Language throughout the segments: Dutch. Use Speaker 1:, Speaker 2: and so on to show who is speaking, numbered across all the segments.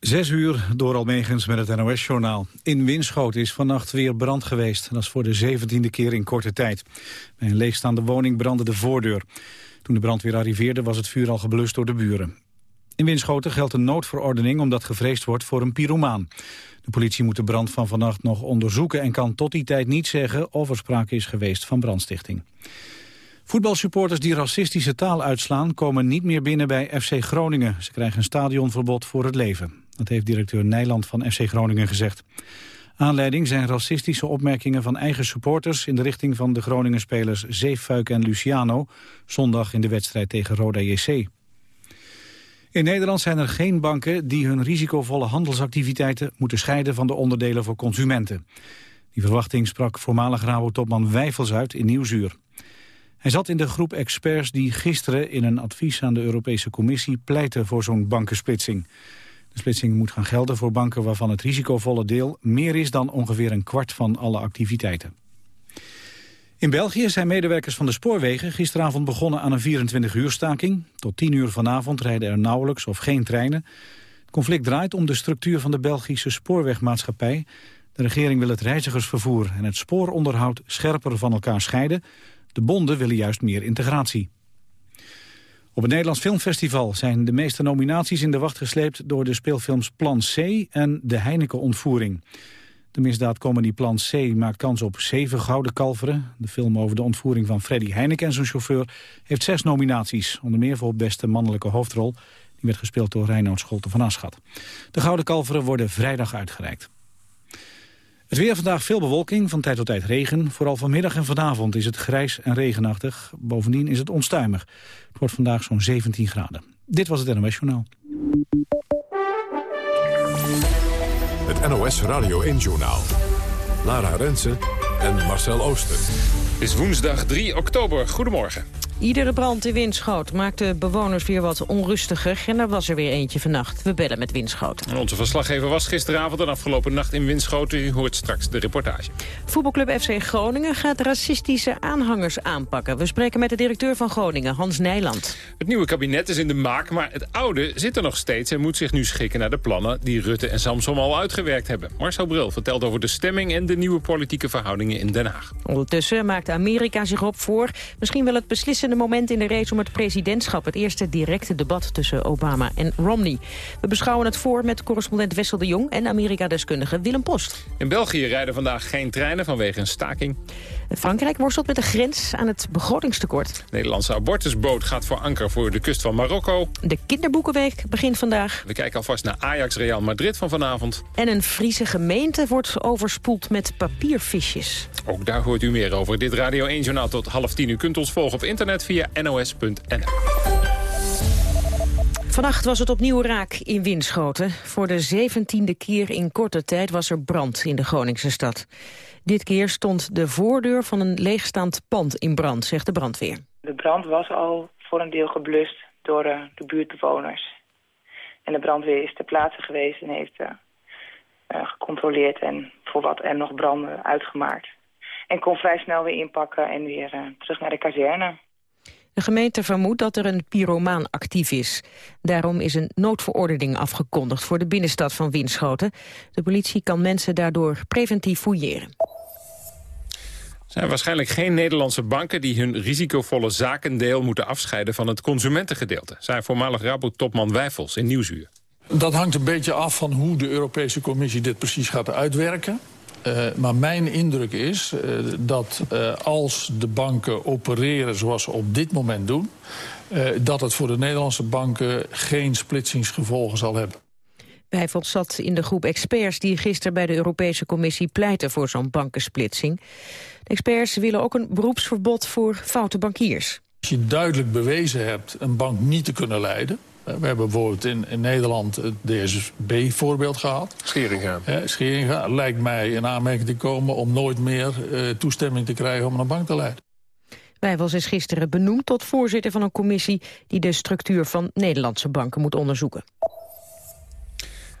Speaker 1: Zes uur door Almegens met het NOS-journaal. In Winschoten is vannacht weer brand geweest. Dat is voor de zeventiende keer in korte tijd. Bij een leegstaande woning brandde de voordeur. Toen de brandweer arriveerde was het vuur al geblust door de buren. In Winschoten geldt een noodverordening omdat gevreesd wordt voor een pyromaan. De politie moet de brand van vannacht nog onderzoeken... en kan tot die tijd niet zeggen of er sprake is geweest van brandstichting. Voetbalsupporters die racistische taal uitslaan komen niet meer binnen bij FC Groningen. Ze krijgen een stadionverbod voor het leven. Dat heeft directeur Nijland van FC Groningen gezegd. Aanleiding zijn racistische opmerkingen van eigen supporters... in de richting van de Groningen-spelers Zeefuik en Luciano... zondag in de wedstrijd tegen Roda JC. In Nederland zijn er geen banken die hun risicovolle handelsactiviteiten... moeten scheiden van de onderdelen voor consumenten. Die verwachting sprak voormalig Rabo-topman Wijfels uit in Nieuwsuur. Hij zat in de groep experts die gisteren in een advies aan de Europese Commissie pleiten voor zo'n bankensplitsing. De splitsing moet gaan gelden voor banken waarvan het risicovolle deel meer is dan ongeveer een kwart van alle activiteiten. In België zijn medewerkers van de spoorwegen gisteravond begonnen aan een 24-uur staking. Tot 10 uur vanavond rijden er nauwelijks of geen treinen. Het conflict draait om de structuur van de Belgische spoorwegmaatschappij. De regering wil het reizigersvervoer en het spooronderhoud scherper van elkaar scheiden. De bonden willen juist meer integratie. Op het Nederlands Filmfestival zijn de meeste nominaties in de wacht gesleept door de speelfilms Plan C en De Heineken-ontvoering. De misdaadcomedy Plan C maakt kans op zeven gouden kalveren. De film over de ontvoering van Freddy Heineken en zijn chauffeur heeft zes nominaties. Onder meer voor beste mannelijke hoofdrol. Die werd gespeeld door Reinoud Scholte van Aschat. De gouden kalveren worden vrijdag uitgereikt. Het weer vandaag veel bewolking, van tijd tot tijd regen. Vooral vanmiddag en vanavond is het grijs en regenachtig. Bovendien is het onstuimig. Het wordt vandaag zo'n 17 graden. Dit was het NOS Journaal.
Speaker 2: Het NOS Radio 1 Journaal. Lara Rensen en Marcel Ooster.
Speaker 3: Het is woensdag 3 oktober. Goedemorgen.
Speaker 4: Iedere brand in Winschoot maakt de bewoners weer wat onrustiger. En er was er weer eentje vannacht. We bellen met Winschoot.
Speaker 3: En onze verslaggever was gisteravond en afgelopen nacht in Winschoten. U hoort straks de reportage.
Speaker 4: Voetbalclub FC Groningen gaat racistische aanhangers aanpakken. We spreken met de directeur van Groningen, Hans Nijland.
Speaker 3: Het nieuwe kabinet is in de maak, maar het oude zit er nog steeds... en moet zich nu schikken naar de plannen die Rutte en Samsom al uitgewerkt hebben. Marcel Bril vertelt over de stemming en de nieuwe politieke verhoudingen in Den Haag.
Speaker 4: Ondertussen maakt Amerika zich op voor misschien wel het beslissen moment in de race om het presidentschap. Het eerste directe debat tussen Obama en Romney. We beschouwen het voor met correspondent Wessel de Jong en Amerika-deskundige Willem Post.
Speaker 3: In België rijden vandaag geen treinen vanwege een staking.
Speaker 4: Frankrijk worstelt met de grens aan het begrotingstekort. De
Speaker 3: Nederlandse abortusboot gaat voor anker voor de kust van Marokko.
Speaker 4: De kinderboekenweek begint vandaag.
Speaker 3: We kijken alvast naar Ajax Real Madrid van vanavond.
Speaker 4: En een Friese gemeente wordt overspoeld met papiervisjes.
Speaker 3: Ook daar hoort u meer over. Dit Radio 1 Journaal tot half tien. U kunt ons volgen op internet via nos.nl.
Speaker 4: Vannacht was het opnieuw raak in Winschoten. Voor de zeventiende keer in korte tijd was er brand in de Groningse stad. Dit keer stond de voordeur van een leegstaand pand in brand, zegt de brandweer.
Speaker 5: De brand was al voor een deel geblust door uh, de buurtbewoners. En de brandweer is ter plaatse geweest en heeft uh, uh, gecontroleerd en voor wat er nog branden uitgemaakt. En kon vrij snel weer inpakken en weer terug naar de kazerne.
Speaker 4: De gemeente vermoedt dat er een pyromaan actief is. Daarom is een noodverordening afgekondigd voor de binnenstad van Winschoten. De politie kan mensen daardoor preventief fouilleren.
Speaker 3: Waarschijnlijk geen Nederlandse banken die hun risicovolle zakendeel moeten afscheiden van het consumentengedeelte, zei voormalig Rabo-topman Wijfels in Nieuwsuur.
Speaker 6: Dat hangt een beetje af van hoe de Europese Commissie dit precies gaat uitwerken. Uh, maar mijn indruk is uh, dat uh, als de banken opereren zoals ze op dit moment doen... dat het voor de Nederlandse banken geen splitsingsgevolgen zal hebben.
Speaker 4: Wijfels zat in de groep experts die gisteren bij de Europese Commissie pleiten voor zo'n bankensplitsing. De experts willen ook een beroepsverbod voor foute bankiers.
Speaker 6: Als je duidelijk bewezen hebt een bank niet te kunnen leiden... We hebben bijvoorbeeld in, in Nederland het DSB-voorbeeld gehad.
Speaker 3: Scheringa.
Speaker 6: Eh, Scheringa lijkt mij in aanmerking te komen om nooit meer uh, toestemming te krijgen om een bank te leiden.
Speaker 4: Wijfels is gisteren benoemd tot voorzitter van een commissie... die de structuur van Nederlandse banken moet onderzoeken.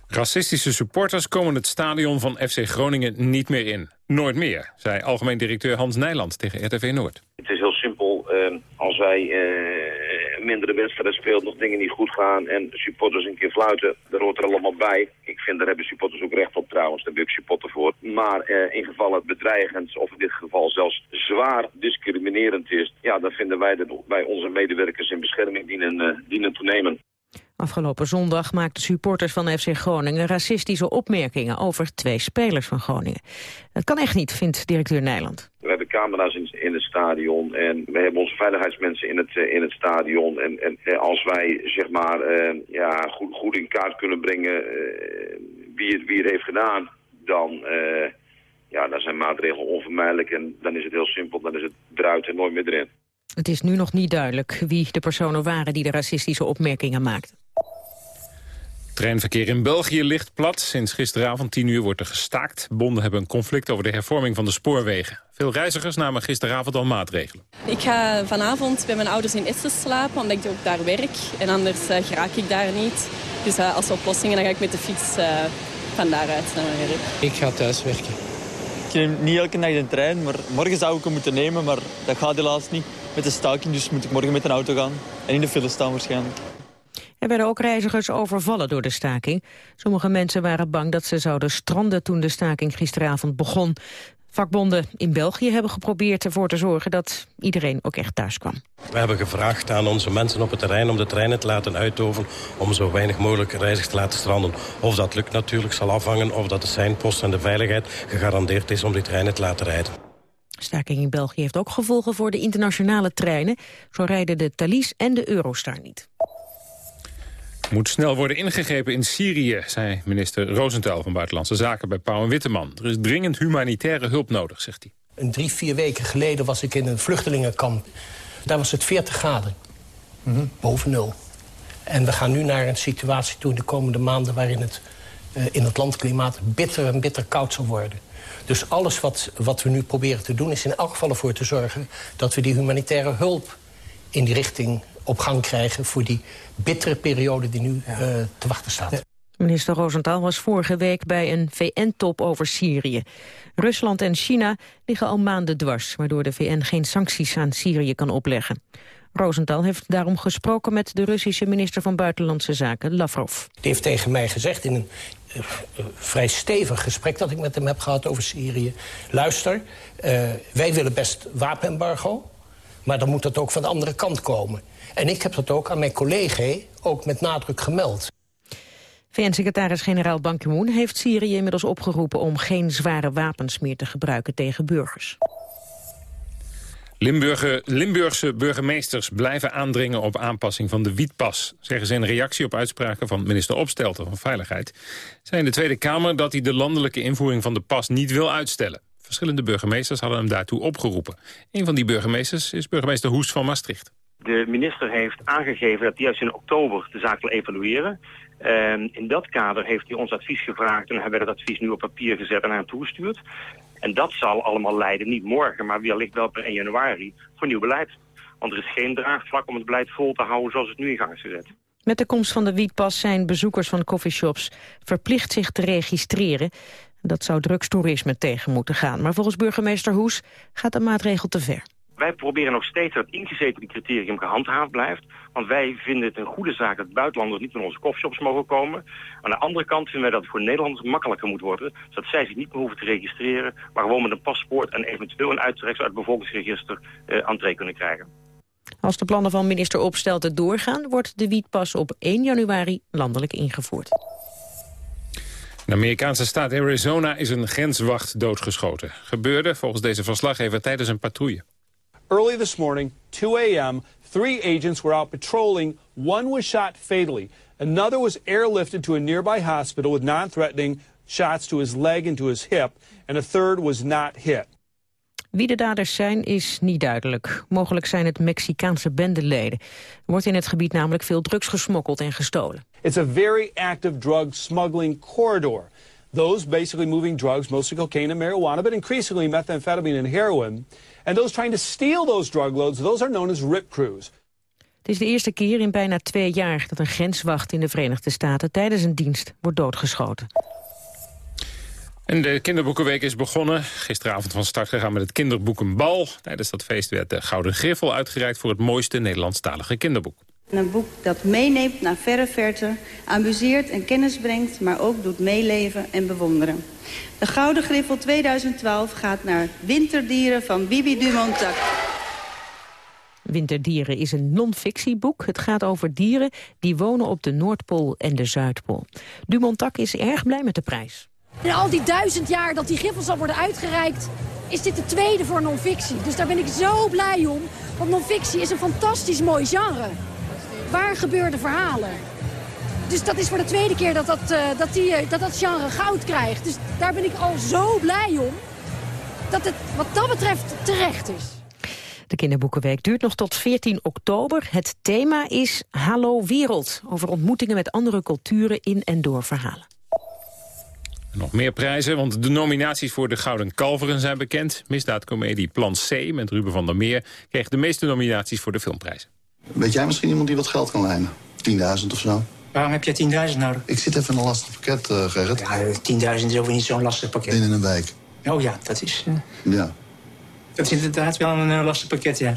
Speaker 3: Racistische supporters komen het stadion van FC Groningen niet meer in. Nooit meer, zei algemeen directeur Hans Nijland tegen RTV Noord.
Speaker 7: Het is heel simpel. Uh, als wij uh, mindere wedstrijden speelt, nog dingen niet goed gaan en supporters een keer fluiten, dat hoort er allemaal bij. Ik vind, daar hebben supporters ook recht op trouwens, daar ben ik supporter voor. Maar eh, in geval het bedreigend of in dit geval zelfs zwaar discriminerend is, ja, dan vinden wij dat bij onze medewerkers in bescherming dienen, uh, dienen te nemen.
Speaker 4: Afgelopen zondag maakten supporters van FC Groningen racistische opmerkingen over twee spelers van Groningen. Dat kan echt niet, vindt directeur Nijland.
Speaker 7: We hebben camera's in, in het stadion en we hebben onze veiligheidsmensen in het, in het stadion. En, en als wij zeg maar uh, ja, goed, goed in kaart kunnen brengen wie, het, wie het heeft gedaan, dan, ja, dan zijn maatregelen onvermijdelijk. En dan is het heel simpel, dan is het eruit en nooit meer erin.
Speaker 4: Het is nu nog niet duidelijk wie de personen waren die de racistische opmerkingen maakten.
Speaker 3: Treinverkeer in België ligt plat. Sinds gisteravond 10 uur wordt er gestaakt. Bonden hebben een conflict over de hervorming van de spoorwegen. Veel reizigers namen gisteravond al maatregelen.
Speaker 8: Ik ga vanavond bij mijn ouders in Essen slapen, omdat ik ook daar werk. En anders uh, geraak ik daar niet. Dus uh, als oplossing dan ga ik met de fiets uh, van daaruit naar mijn werk.
Speaker 9: Ik ga thuis werken.
Speaker 10: Ik neem niet elke dag de trein, maar morgen zou ik hem moeten nemen. Maar dat gaat helaas niet met de staking, dus moet ik morgen met een auto gaan. En in de file staan waarschijnlijk.
Speaker 4: Er werden ook reizigers overvallen door de staking. Sommige mensen waren bang dat ze zouden stranden toen de staking gisteravond begon. Vakbonden in België hebben geprobeerd ervoor te zorgen dat iedereen ook echt thuis kwam.
Speaker 11: We hebben gevraagd aan onze mensen op het terrein om de treinen te laten uitdoven... om zo weinig mogelijk reizigers te laten stranden. Of dat lukt natuurlijk zal afhangen of dat de seinpost en de veiligheid gegarandeerd is om die treinen te laten rijden.
Speaker 4: Staking in België heeft ook gevolgen voor de internationale treinen. Zo rijden de Thalys en de Eurostar niet.
Speaker 3: Moet snel worden ingegrepen in Syrië, zei minister Rosenthal van Buitenlandse Zaken bij Pauw en Witteman. Er is dringend humanitaire hulp nodig, zegt hij.
Speaker 12: Een drie, vier weken geleden was ik in een vluchtelingenkamp. Daar was het 40 graden, -hmm. boven nul. En we gaan nu naar een situatie toe de komende maanden... waarin het uh, in het landklimaat bitter en bitter koud zal worden. Dus alles wat, wat we nu proberen te doen is in elk geval ervoor te zorgen... dat we die humanitaire hulp in die richting op gang krijgen... voor die bittere periode die nu uh, te wachten staat.
Speaker 4: Minister Rosenthal was vorige week bij een VN-top over Syrië. Rusland en China liggen al maanden dwars... waardoor de VN geen sancties aan Syrië kan opleggen. Rosenthal heeft daarom gesproken met de Russische minister van Buitenlandse Zaken, Lavrov.
Speaker 12: Die heeft tegen mij gezegd in een uh, uh, vrij stevig gesprek dat ik met hem heb gehad over Syrië... luister, uh, wij willen best wapenembargo, maar dan moet dat ook van de andere kant komen. En ik heb dat ook aan mijn collega ook met nadruk gemeld.
Speaker 4: VN-secretaris-generaal Ban Ki-moon heeft Syrië inmiddels opgeroepen... om geen zware wapens meer te gebruiken tegen burgers.
Speaker 3: Limburger, Limburgse burgemeesters blijven aandringen op aanpassing van de wietpas. Zeggen ze in reactie op uitspraken van minister Opstelten van Veiligheid. Zei in de Tweede Kamer dat hij de landelijke invoering van de pas niet wil uitstellen. Verschillende burgemeesters hadden hem daartoe opgeroepen. Een van die burgemeesters is burgemeester Hoest van Maastricht.
Speaker 13: De minister heeft aangegeven dat hij juist in oktober de zaak wil evalueren. Um, in dat kader heeft hij ons advies gevraagd en hebben we dat advies nu op papier gezet en naar hem toegestuurd. En dat zal allemaal leiden, niet morgen, maar wellicht wel per 1 januari, voor nieuw beleid. Want er is geen draagvlak om het beleid vol te houden zoals het nu in gang is gezet.
Speaker 4: Met de komst van de wietpas zijn bezoekers van coffeeshops verplicht zich te registreren. Dat zou drugstoerisme tegen moeten gaan. Maar volgens burgemeester Hoes gaat de maatregel te ver.
Speaker 13: Wij proberen nog steeds dat ingezeten criterium gehandhaafd blijft. Want wij vinden het een goede zaak dat buitenlanders niet in onze coffeeshops mogen komen. Aan de andere kant vinden wij dat het voor Nederlanders makkelijker moet worden. Zodat zij zich niet meer hoeven te registreren. Maar gewoon met een paspoort en eventueel een uittreksel uit het bevolkingsregister uh, entree kunnen krijgen.
Speaker 4: Als de plannen van minister Opstelten doorgaan... wordt de wietpas op 1 januari landelijk ingevoerd.
Speaker 3: In de Amerikaanse staat Arizona is een grenswacht doodgeschoten. Gebeurde volgens deze verslaggever tijdens een patrouille.
Speaker 14: Early this morning, 2 a.m., three agents were out patrolling. One was shot fatally. Another was airlifted to a nearby hospital with non-threatening shots to his leg and to his hip. And a third was not hit.
Speaker 4: Wie de daders zijn is niet duidelijk. Mogelijk zijn het Mexicaanse bendeleden. Er wordt in het gebied namelijk veel drugs gesmokkeld en gestolen.
Speaker 14: It's a very active drug smuggling corridor. Those basically moving drugs, mostly cocaine and marijuana, but increasingly methamphetamine and heroin. And those trying to steal those drug loads, those are known as RIP crews.
Speaker 4: Het is de eerste keer in bijna twee jaar dat een grenswacht in de Verenigde Staten tijdens een dienst wordt doodgeschoten.
Speaker 3: En de kinderboekenweek is begonnen. Gisteravond van start gegaan met het kinderboekenbal. Tijdens dat feest werd de Gouden Griffel uitgereikt voor het mooiste Nederlandstalige kinderboek.
Speaker 9: Een boek dat meeneemt naar verre verte, amuseert en kennis brengt... maar ook doet meeleven en bewonderen. De Gouden Griffel 2012 gaat naar Winterdieren van Bibi Dumontac.
Speaker 4: Winterdieren is een non-fictieboek. Het gaat over dieren die wonen op de Noordpool en de Zuidpool. Dumontac is erg blij met de prijs.
Speaker 15: In al die duizend jaar dat die griffels al worden uitgereikt... is dit de tweede voor non-fictie. Dus daar ben ik zo blij om. Want non-fictie is een fantastisch mooi genre. Waar gebeurde verhalen? Dus dat is voor de tweede keer dat dat, uh, dat, die, uh, dat, dat genre goud krijgt. Dus daar ben ik al zo blij om. Dat het wat dat betreft terecht is.
Speaker 4: De kinderboekenweek duurt nog tot 14 oktober. Het thema is Hallo Wereld. Over ontmoetingen met andere culturen in en door verhalen.
Speaker 3: Nog meer prijzen, want de nominaties voor de Gouden Kalveren zijn bekend. Misdaadcomedie Plan C met Ruben van der Meer kreeg de meeste nominaties voor de filmprijzen.
Speaker 16: Weet jij misschien iemand die wat geld kan lenen? 10.000 of zo?
Speaker 17: Waarom heb jij 10.000 nodig?
Speaker 16: Ik zit even in een lastig pakket, uh, Gerrit.
Speaker 17: Ja, 10.000 is ook niet zo'n lastig pakket.
Speaker 16: Binnen een week.
Speaker 17: Oh ja, dat is... Uh...
Speaker 16: Ja.
Speaker 17: Dat is inderdaad wel een uh, lastig pakket, ja.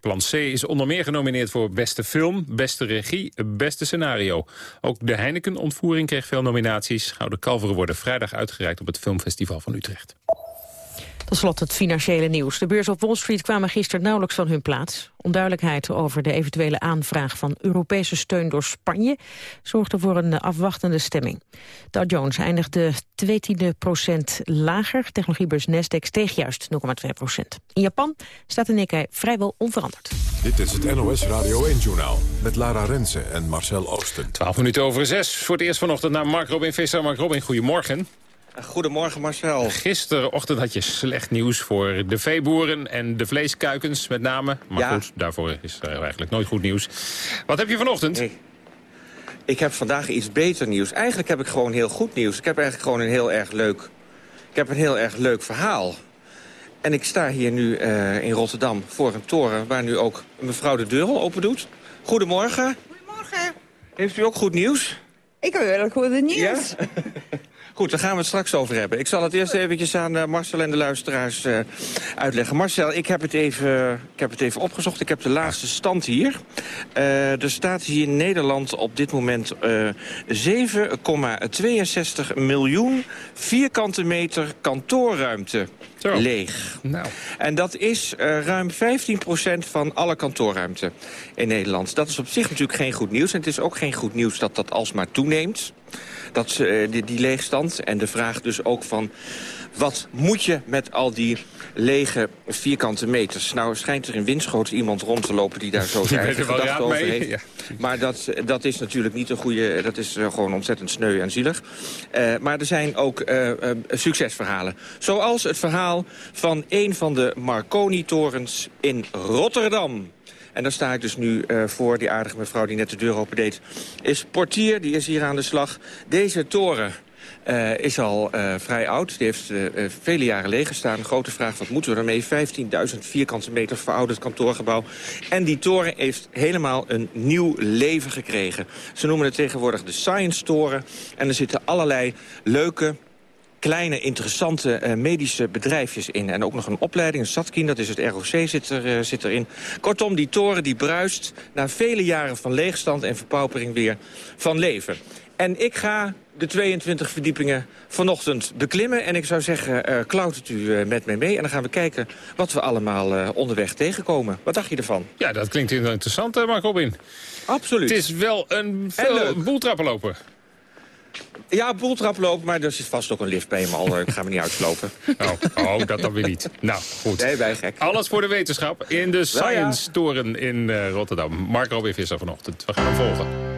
Speaker 3: Plan C is onder meer genomineerd voor beste film, beste regie, beste scenario. Ook de Heineken-ontvoering kreeg veel nominaties. Gouden Kalveren worden vrijdag uitgereikt op het Filmfestival van Utrecht.
Speaker 4: Tot slot het financiële nieuws. De beurs op Wall Street kwamen gisteren nauwelijks van hun plaats. Onduidelijkheid over de eventuele aanvraag van Europese steun door Spanje... zorgde voor een afwachtende stemming. Dow Jones eindigde 2 procent lager. Technologiebeurs Nasdaq steeg juist 0,2 procent. In Japan staat de Nikkei vrijwel onveranderd.
Speaker 18: Dit is het NOS Radio 1-journaal met Lara Rensen en Marcel Oosten.
Speaker 3: 12 minuten over 6. Voor het eerst vanochtend naar Mark Robin Visser. Mark Robin, goedemorgen.
Speaker 19: Goedemorgen Marcel.
Speaker 3: Gisterochtend had je slecht nieuws voor de veeboeren en de vleeskuikens met name. Maar
Speaker 19: ja.
Speaker 3: goed, daarvoor is er eigenlijk nooit goed nieuws. Wat heb je vanochtend?
Speaker 19: Nee. Ik heb vandaag iets beter nieuws. Eigenlijk heb ik gewoon heel goed nieuws. Ik heb eigenlijk gewoon een heel erg leuk, ik heb een heel erg leuk verhaal. En ik sta hier nu uh, in Rotterdam voor een toren waar nu ook mevrouw de deur al open doet. Goedemorgen.
Speaker 20: Goedemorgen.
Speaker 19: Heeft u ook goed nieuws?
Speaker 20: Ik heb heel goed nieuws.
Speaker 19: Ja? Goed, daar gaan we het straks over hebben. Ik zal het eerst eventjes aan uh, Marcel en de luisteraars uh, uitleggen. Marcel, ik heb, het even, ik heb het even opgezocht. Ik heb de laatste stand hier. Uh, er staat hier in Nederland op dit moment 7,62 miljoen vierkante meter kantoorruimte
Speaker 3: Zo.
Speaker 19: leeg.
Speaker 3: Nou.
Speaker 19: En dat is ruim 15% van alle kantoorruimte in Nederland. Dat is op zich natuurlijk geen goed nieuws. En het is ook geen goed nieuws dat dat alsmaar toeneemt. Dat, uh, die, die leegstand en de vraag dus ook van... wat moet je met al die lege vierkante meters? Nou schijnt er in Winschoten iemand rond te lopen... die daar zo zijn eigen gedachten over
Speaker 3: mee.
Speaker 19: heeft.
Speaker 3: Ja.
Speaker 19: Maar dat, dat is natuurlijk niet een goede... dat is uh, gewoon ontzettend sneu en zielig. Uh, maar er zijn ook succesverhalen. Zoals het verhaal van een van de Marconi-torens in Rotterdam. En daar sta ik dus nu uh, voor, die aardige mevrouw die net de deur opendeed. Is portier, die is hier aan de slag. Deze toren uh, is al uh, vrij oud. Die heeft vele jaren leeg gestaan. Grote vraag, wat moeten we ermee? 15.000 vierkante meter verouderd kantoorgebouw. En die toren heeft helemaal een nieuw leven gekregen. Ze noemen het tegenwoordig de Science Toren. En er zitten allerlei leuke kleine, interessante medische bedrijfjes in. En ook nog een opleiding, een Satkin, dat is het ROC, zit, er, uh, zit erin. Kortom, die toren die bruist na vele jaren van leegstand en verpaupering weer van leven. En ik ga de 22 verdiepingen vanochtend beklimmen. En ik zou zeggen, uh, klautert u met mij mee. En dan gaan we kijken wat we allemaal onderweg tegenkomen. Wat dacht je ervan?
Speaker 3: Ja, dat klinkt heel interessant, Mark Robin.
Speaker 19: Absoluut.
Speaker 3: Het is wel een veel boel trappen lopen.
Speaker 19: Ja, boeltrap lopen, maar er zit vast ook een lift bij me al. Ik ga me niet uitslopen.
Speaker 3: Oh, oh, dat dan weer niet. Nou, goed.
Speaker 19: Nee, wij gek.
Speaker 3: Alles voor de wetenschap in de Science Toren in uh, Rotterdam. Mark Robin Visser vanochtend. We gaan hem volgen.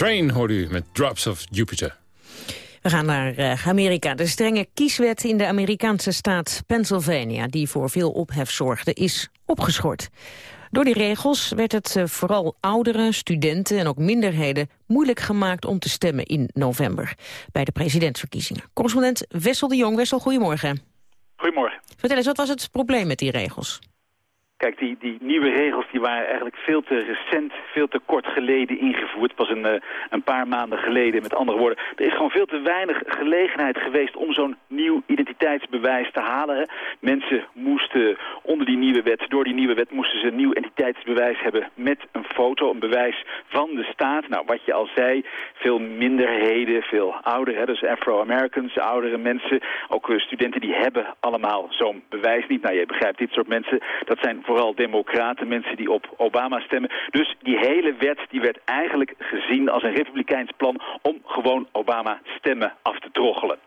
Speaker 3: Train hoorde u met Drops of Jupiter.
Speaker 4: We gaan naar uh, Amerika. De strenge kieswet in de Amerikaanse staat Pennsylvania... die voor veel ophef zorgde, is opgeschort. Door die regels werd het uh, vooral ouderen, studenten en ook minderheden... moeilijk gemaakt om te stemmen in november bij de presidentsverkiezingen. Correspondent Wessel de Jong. Wessel, goedemorgen.
Speaker 21: Goedemorgen.
Speaker 4: Vertel eens, wat was het probleem met die regels?
Speaker 21: Kijk, die, die nieuwe regels die waren eigenlijk veel te recent, veel te kort geleden ingevoerd. Pas een, uh, een paar maanden geleden, met andere woorden. Er is gewoon veel te weinig gelegenheid geweest om zo'n nieuw identiteitsbewijs te halen. Mensen moesten onder die nieuwe wet, door die nieuwe wet moesten ze een nieuw identiteitsbewijs hebben met een foto, een bewijs van de staat. Nou, wat je al zei, veel minderheden, veel ouderen, dus Afro-Americans, oudere mensen, ook uh, studenten die hebben allemaal zo'n bewijs niet. Nou, je begrijpt, dit soort mensen, dat zijn vooral democraten, mensen die op Obama stemmen. Dus die hele wet die werd eigenlijk gezien als een republikeins plan om gewoon Obama stemmen af te troggelen.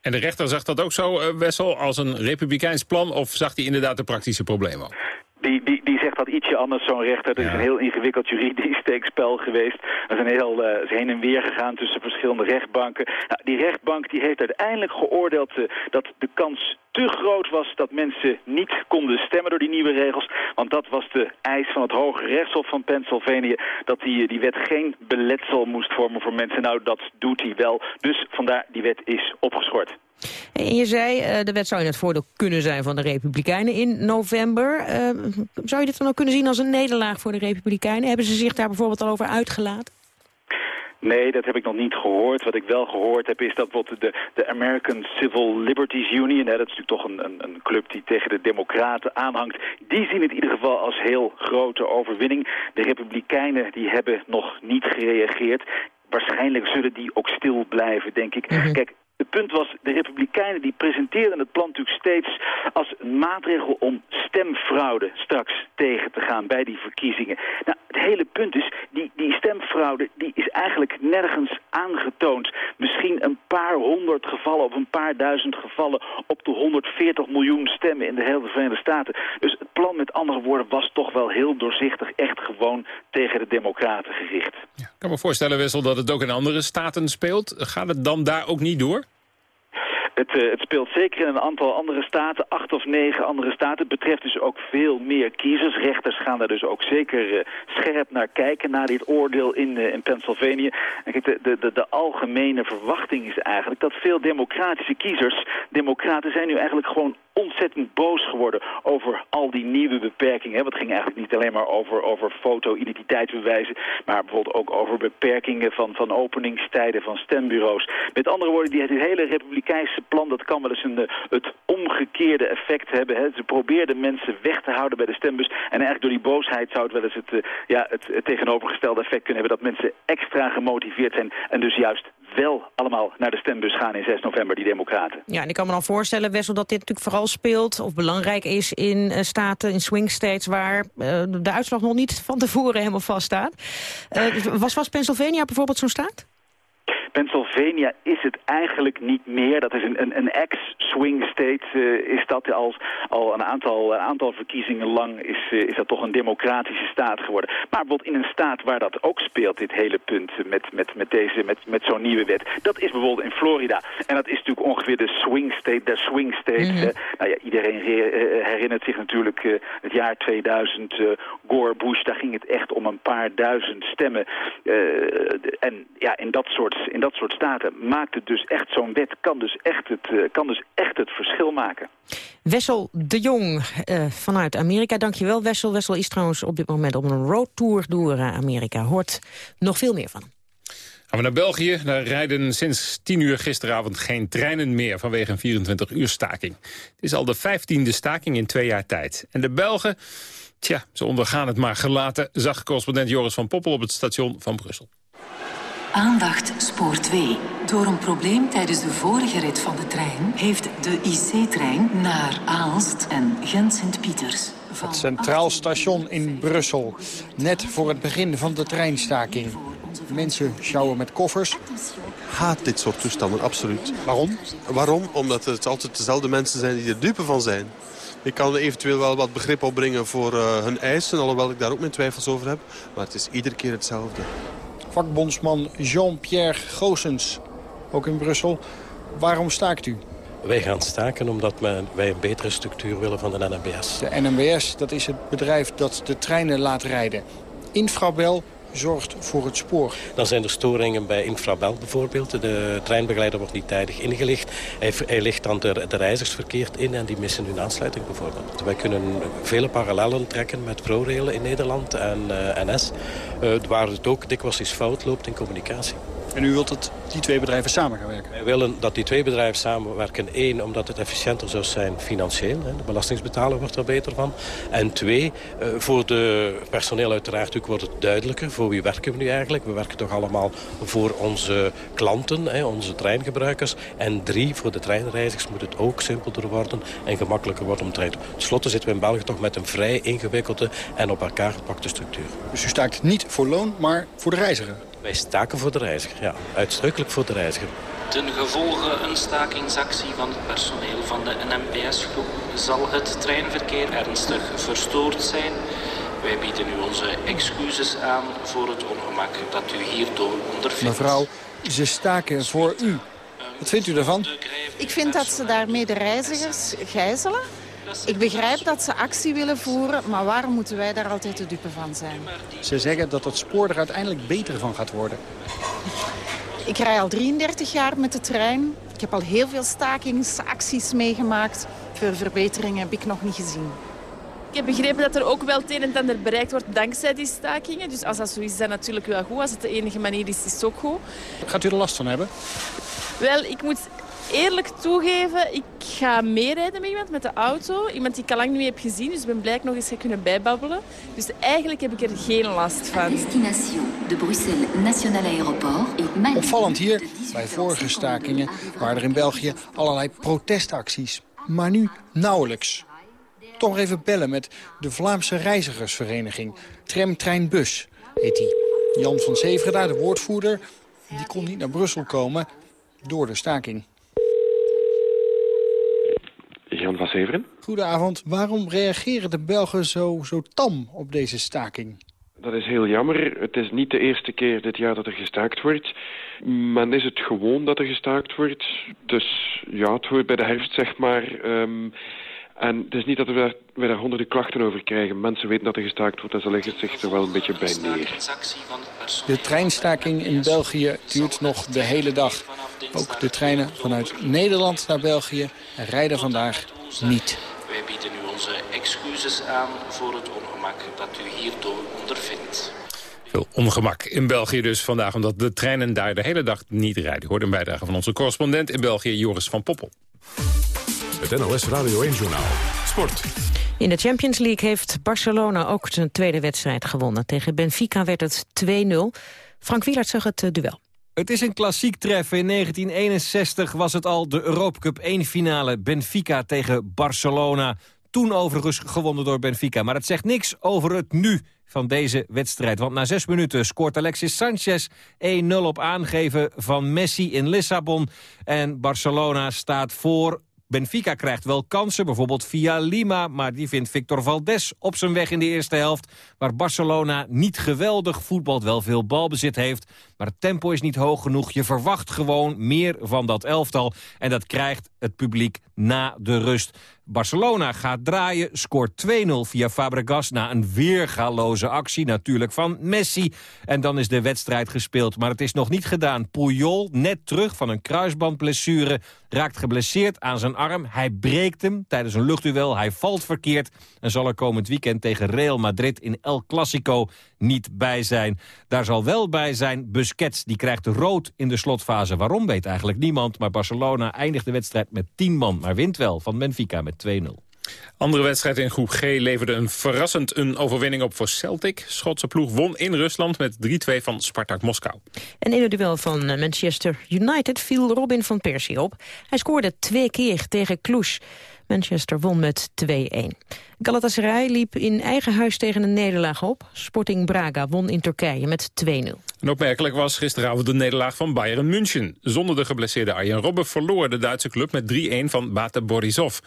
Speaker 3: En de rechter zag dat ook zo, uh, Wessel, als een republikeins plan... of zag hij inderdaad de praktische problemen ook?
Speaker 21: Die, die, die zegt dat ietsje anders, zo'n rechter. Dat ja. is een heel ingewikkeld juridisch steekspel geweest. Er is een heel uh, is heen en weer gegaan tussen verschillende rechtbanken. Nou, die rechtbank die heeft uiteindelijk geoordeeld uh, dat de kans te groot was dat mensen niet konden stemmen door die nieuwe regels. Want dat was de eis van het Hoge Rechtshof van Pennsylvania. Dat die, die wet geen beletsel moest vormen voor mensen. Nou, dat doet hij wel. Dus vandaar die wet is opgeschort.
Speaker 4: En je zei, uh, de wet zou in het voordeel kunnen zijn van de Republikeinen in november. Uh, zou je dit dan ook kunnen zien als een nederlaag voor de Republikeinen? Hebben ze zich daar bijvoorbeeld al over uitgelaten?
Speaker 21: Nee, dat heb ik nog niet gehoord. Wat ik wel gehoord heb is dat wat de, de American Civil Liberties Union... Hè, dat is natuurlijk toch een, een, een club die tegen de democraten aanhangt... die zien het in ieder geval als heel grote overwinning. De republikeinen die hebben nog niet gereageerd. Waarschijnlijk zullen die ook stil blijven, denk ik. Mm -hmm. Kijk, het punt was, de Republikeinen die presenteerden het plan natuurlijk steeds als een maatregel om stemfraude straks tegen te gaan bij die verkiezingen. Nou, het hele punt is, die, die stemfraude die is eigenlijk nergens aangetoond. Misschien een paar honderd gevallen of een paar duizend gevallen op de 140 miljoen stemmen in de hele Verenigde Staten. Dus plan met andere woorden was toch wel heel doorzichtig, echt gewoon tegen de democraten gericht.
Speaker 3: Ja, ik kan me voorstellen, Wessel, dat het ook in andere staten speelt. Gaat het dan daar ook niet door?
Speaker 21: Het, uh, het, speelt zeker in een aantal andere staten, acht of negen andere staten. Het betreft dus ook veel meer kiezers. Rechters gaan daar dus ook zeker uh, scherp naar kijken, naar dit oordeel in, uh, in Pennsylvania. En kijk, de, de, de, de, algemene verwachting is eigenlijk dat veel democratische kiezers, democraten zijn nu eigenlijk gewoon ontzettend boos geworden over al die nieuwe beperkingen. Het ging eigenlijk niet alleen maar over, over foto-identiteitsbewijzen, maar bijvoorbeeld ook over beperkingen van, van openingstijden van stembureaus. Met andere woorden, die, hele republikeinse plan, dat kan wel eens een, het omgekeerde effect hebben. Hè. Ze probeerden mensen weg te houden bij de stembus en eigenlijk door die boosheid zou het wel eens het, uh, ja, het tegenovergestelde effect kunnen hebben dat mensen extra gemotiveerd zijn en dus juist wel allemaal naar de stembus gaan in 6 november, die democraten.
Speaker 4: Ja, en ik kan me dan voorstellen, Wessel, dat dit natuurlijk vooral speelt... of belangrijk is in uh, staten, in swing states... waar uh, de uitslag nog niet van tevoren helemaal vaststaat. Uh, was, was Pennsylvania bijvoorbeeld zo'n staat?
Speaker 21: Pennsylvania is het eigenlijk niet meer. Dat is een, een, een ex-swing state, uh, is dat als, al een aantal, een aantal verkiezingen lang is, uh, is dat toch een democratische staat geworden. Maar bijvoorbeeld in een staat waar dat ook speelt, dit hele punt met, met, met, deze, met, met zo'n nieuwe wet, dat is bijvoorbeeld in Florida. En dat is natuurlijk ongeveer de swing state, de swing state. Mm -hmm. uh, nou ja, iedereen herinnert zich natuurlijk het jaar 2000, Gore Bush, daar ging het echt om een paar duizend stemmen. en ja, in dat soort, in dat soort staten maakt het dus echt zo'n wet, kan dus echt het, uh, kan dus echt het verschil maken.
Speaker 4: Wessel de Jong uh, vanuit Amerika, dankjewel Wessel. Wessel is trouwens op dit moment op een roadtour door Amerika. Hoort nog veel meer van.
Speaker 3: Gaan we naar België. Daar rijden sinds 10 uur gisteravond geen treinen meer vanwege een 24 uur staking. Het is al de vijftiende staking in twee jaar tijd. En de Belgen, tja, ze ondergaan het maar gelaten, zag correspondent Joris van Poppel op het station van Brussel.
Speaker 22: Aandacht spoor 2. Door een probleem tijdens de vorige rit van de trein... heeft de IC-trein naar Aalst en Gent-Sint-Pieters...
Speaker 23: Het Centraal Station in Brussel. Net voor het begin van de treinstaking. Mensen sjouwen met koffers.
Speaker 24: Haat dit soort toestanden, absoluut.
Speaker 23: Waarom?
Speaker 24: Waarom? Omdat het altijd dezelfde mensen zijn die er dupe van zijn. Ik kan eventueel wel wat begrip opbrengen voor uh, hun eisen... alhoewel ik daar ook mijn twijfels over heb. Maar het is iedere keer hetzelfde.
Speaker 23: Vakbondsman Jean-Pierre Goossens, ook in Brussel. Waarom staakt u?
Speaker 11: Wij gaan staken omdat wij een betere structuur willen van de NMBS.
Speaker 23: De NMBS dat is het bedrijf dat de treinen laat rijden. Infrabel zorgt voor het spoor.
Speaker 11: Dan zijn er storingen bij Infrabel bijvoorbeeld. De treinbegeleider wordt niet tijdig ingelicht. Hij, hij ligt dan de, reizigers verkeerd in en die missen hun aansluiting bijvoorbeeld. Wij kunnen vele parallellen trekken met ProRail in Nederland en uh, NS. Uh, waar het ook dikwijls eens fout loopt in communicatie.
Speaker 23: En u wilt dat die twee bedrijven samen gaan werken?
Speaker 11: Wij willen dat die twee bedrijven samenwerken. Eén, omdat het efficiënter zou zijn financieel. De belastingsbetaler wordt er beter van. En twee, eh, voor de personeel uiteraard ook wordt het duidelijker. Voor wie werken we nu eigenlijk? We werken toch allemaal voor onze klanten, onze treingebruikers. En drie, voor de treinreizigers moet het ook simpelder worden en gemakkelijker worden om te rijden. Ten slotte zitten we in België toch met een vrij ingewikkelde en op elkaar gepakte structuur.
Speaker 23: Dus u staakt niet voor loon, maar voor de reiziger?
Speaker 11: Wij staken voor de reiziger, ja. Uitdrukkelijk voor de reiziger.
Speaker 25: Ten gevolge een stakingsactie van het personeel van de NMBS-groep zal het treinverkeer ernstig verstoord zijn. Wij bieden u onze excuses aan voor het ongemak dat u hierdoor ondervindt.
Speaker 23: Mevrouw, ze staken voor u. Wat vindt u daarvan?
Speaker 26: Ik vind dat ze daarmee de reizigers gijzelen. Ik begrijp dat ze actie willen voeren, maar waarom moeten wij daar altijd de dupe van zijn?
Speaker 23: Ze zeggen dat het spoor er uiteindelijk beter van gaat worden.
Speaker 26: Ik rij al 33 jaar met de trein. Ik heb al heel veel stakingsacties meegemaakt. Veel verbeteringen heb ik nog niet gezien.
Speaker 27: Ik heb begrepen dat er ook wel het een en ander bereikt wordt dankzij die stakingen. Dus als dat zo is, is dat natuurlijk wel goed. Als het de enige manier is, is het ook goed.
Speaker 23: Gaat u er last van hebben?
Speaker 27: Wel, ik moet eerlijk toegeven, ik ga meerijden met iemand met de auto. Iemand die ik al lang niet meer heb gezien, dus ik ben blij dat ik nog eens ga kunnen bijbabbelen. Dus eigenlijk heb ik er geen last van.
Speaker 22: Destination de Bruxelles National Aéroport.
Speaker 23: Opvallend hier, bij vorige stakingen, waren er in België allerlei protestacties. Maar nu nauwelijks. Toch nog even bellen met de Vlaamse reizigersvereniging. Tram, trein, bus heet die. Jan van Severa, de woordvoerder, die kon niet naar Brussel komen door de staking.
Speaker 28: Severen.
Speaker 23: Goedenavond. Waarom reageren de Belgen zo, zo tam op deze staking?
Speaker 28: Dat is heel jammer. Het is niet de eerste keer dit jaar dat er gestaakt wordt. Men is het gewoon dat er gestaakt wordt. Dus ja, het hoort bij de herfst, zeg maar. Um, en het is niet dat we daar, we daar honderden klachten over krijgen. Mensen weten dat er gestaakt wordt en ze leggen zich er wel een beetje bij neer.
Speaker 23: De treinstaking in België duurt nog de hele dag. Ook de treinen vanuit Nederland naar België rijden vandaag niet.
Speaker 25: Wij bieden u onze excuses aan voor het ongemak dat u hierdoor ondervindt.
Speaker 3: Veel ongemak in België dus vandaag, omdat de treinen daar de hele dag niet rijden. Hoort een bijdrage van onze correspondent in België, Joris van Poppel.
Speaker 2: Het NOS Radio 1-journaal. Sport.
Speaker 4: In de Champions League heeft Barcelona ook zijn tweede wedstrijd gewonnen. Tegen Benfica werd het 2-0. Frank Wielert zag het eh, duel.
Speaker 29: Het is een klassiek treffen. In 1961 was het al de Europacup 1-finale Benfica tegen Barcelona. Toen overigens gewonnen door Benfica. Maar het zegt niks over het nu van deze wedstrijd. Want na zes minuten scoort Alexis Sanchez 1-0 op aangeven van Messi in Lissabon. En Barcelona staat voor Benfica krijgt wel kansen, bijvoorbeeld via Lima... maar die vindt Victor Valdes op zijn weg in de eerste helft... waar Barcelona niet geweldig voetbalt, wel veel balbezit heeft... maar het tempo is niet hoog genoeg. Je verwacht gewoon meer van dat elftal. En dat krijgt het publiek na de rust. Barcelona gaat draaien, scoort 2-0 via Fabregas... na een weergaloze actie natuurlijk van Messi. En dan is de wedstrijd gespeeld, maar het is nog niet gedaan. Puyol, net terug van een kruisbandblessure... raakt geblesseerd aan zijn arm. Hij breekt hem tijdens een luchtduel. Hij valt verkeerd en zal er komend weekend tegen Real Madrid... in El Clasico niet bij zijn. Daar zal wel bij zijn Busquets. Die krijgt rood in de slotfase. Waarom weet eigenlijk niemand. Maar Barcelona eindigt de wedstrijd met 10 man. Maar wint wel van Benfica met 2-0.
Speaker 3: Andere wedstrijd in groep G leverde een verrassend een overwinning op voor Celtic. Schotse ploeg won in Rusland met 3-2 van Spartak Moskou.
Speaker 4: En in het duel van Manchester United viel Robin van Persie op. Hij scoorde twee keer tegen Cluj. Manchester won met 2-1. Galatasaray liep in eigen huis tegen een nederlaag op. Sporting Braga won in Turkije met 2-0.
Speaker 3: En opmerkelijk was gisteravond de nederlaag van Bayern München. Zonder de geblesseerde Arjen Robben verloor de Duitse club met 3-1 van Bate Borisov.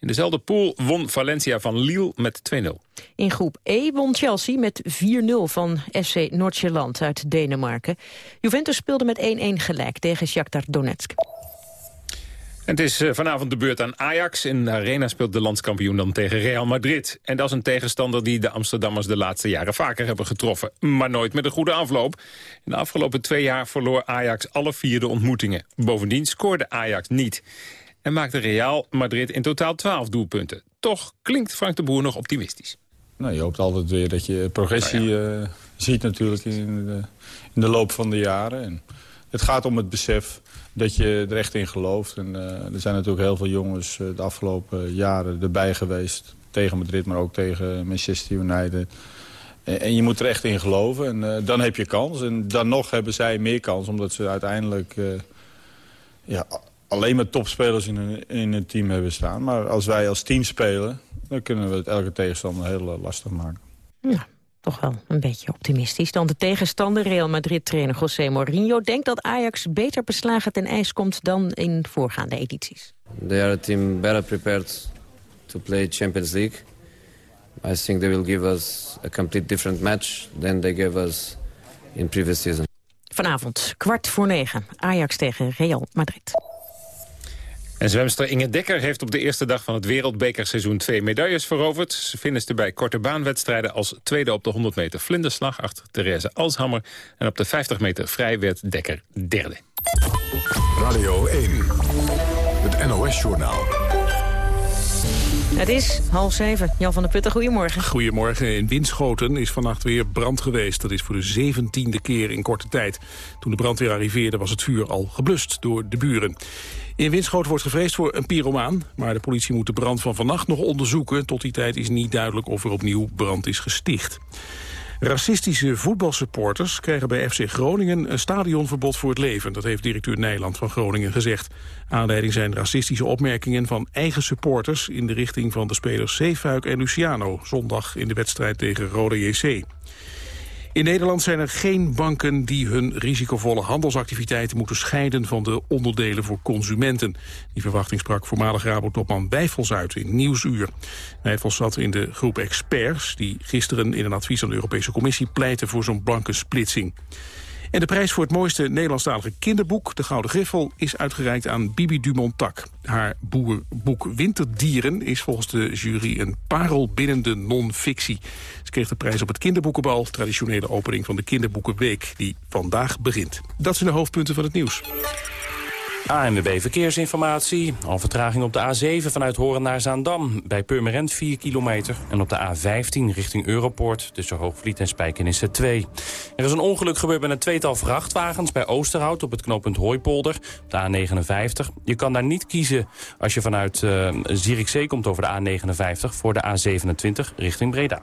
Speaker 3: In dezelfde pool won Valencia van Lille met 2-0.
Speaker 4: In groep E won Chelsea met 4-0 van FC Noord-Jylland uit Denemarken. Juventus speelde met 1-1 gelijk tegen Shakhtar Donetsk.
Speaker 3: Het is eh, vanavond de beurt aan Ajax. In de arena speelt de landskampioen dan tegen Real Madrid. En dat is een tegenstander die de Amsterdammers de laatste jaren vaker hebben getroffen. Maar nooit met een goede afloop. In de afgelopen twee jaar verloor Ajax alle vier de ontmoetingen. Bovendien scoorde Ajax niet. En maakte Real Madrid in totaal 12 doelpunten. Toch klinkt Frank de Boer nog optimistisch.
Speaker 30: Nou, je hoopt altijd weer dat je progressie eh, ziet natuurlijk in de, in de loop van de jaren. En het gaat om het besef dat je er echt in gelooft. En eh, er zijn natuurlijk heel veel jongens eh, de afgelopen jaren erbij geweest. Tegen Madrid, maar ook tegen Manchester United. En, je moet er echt in geloven. En eh, dan heb je kans. En dan nog hebben zij meer kans, omdat ze uiteindelijk... ja, alleen maar topspelers in een, in een team hebben staan. Maar als wij als team spelen, dan kunnen we het elke tegenstander heel lastig maken.
Speaker 4: Ja, toch wel een beetje optimistisch. Dan de tegenstander, Real Madrid-trainer José Mourinho... denkt dat Ajax beter beslagen ten ijs komt dan in voorgaande edities.
Speaker 31: They are a team better prepared to play Champions League. I think they will give us a complete different match than they gave us in previous season.
Speaker 4: Vanavond, kwart voor negen, Ajax tegen Real Madrid.
Speaker 3: En zwemster Inge Dekker heeft op de eerste dag van het wereldbekerseizoen twee medailles veroverd. Ze finiste bij korte baanwedstrijden als tweede op de 100 meter vlinderslag achter Therese Alshammer. En op de 50 meter vrij werd Dekker derde.
Speaker 2: Radio 1, het NOS-journaal.
Speaker 4: Het is half zeven. Jan van der Putten, goedemorgen.
Speaker 32: Goedemorgen. In Winschoten is vannacht weer brand geweest. Dat is voor de zeventiende keer in korte tijd. Toen de brandweer arriveerde was het vuur al geblust door de buren. In Winschoten wordt gevreesd voor een pyromaan. Maar de politie moet de brand van vannacht nog onderzoeken. Tot die tijd is niet duidelijk of er opnieuw brand is gesticht. Racistische voetbalsupporters krijgen bij FC Groningen een stadionverbod voor het leven. Dat heeft directeur Nijland van Groningen gezegd. Aanleiding zijn racistische opmerkingen van eigen supporters... in de richting van de spelers Zeefuik en Luciano... zondag in de wedstrijd tegen Rode JC. In Nederland zijn er geen banken die hun risicovolle handelsactiviteiten moeten scheiden van de onderdelen voor consumenten. Die verwachting sprak voormalig Rabo-topman Wijfels uit in Nieuwsuur. Wijfels zat in de groep experts die gisteren in een advies aan de Europese Commissie pleiten voor zo'n bankensplitsing. En de prijs voor het mooiste Nederlandstalige kinderboek, De Gouden Griffel, is uitgereikt aan Bibi Dumontak. Haar boek Winterdieren is volgens de jury een parel binnen de non-fictie. Kreeg de prijs op het kinderboekenbal, traditionele opening van de Kinderboekenweek, die vandaag begint. Dat zijn de hoofdpunten van het nieuws.
Speaker 33: ANWB Verkeersinformatie. Al vertraging op de A7 vanuit Horen naar Zaandam. Bij Purmerend 4 kilometer. En op de A15 richting Europoort tussen Hoogvliet en Spijkenisse 2. Er is een ongeluk gebeurd met een tweetal vrachtwagens bij Oosterhout op het knooppunt Hooipolder. De A59. Je kan daar niet kiezen als je vanuit uh, Zierikzee komt over de A59 voor de A27 richting Breda.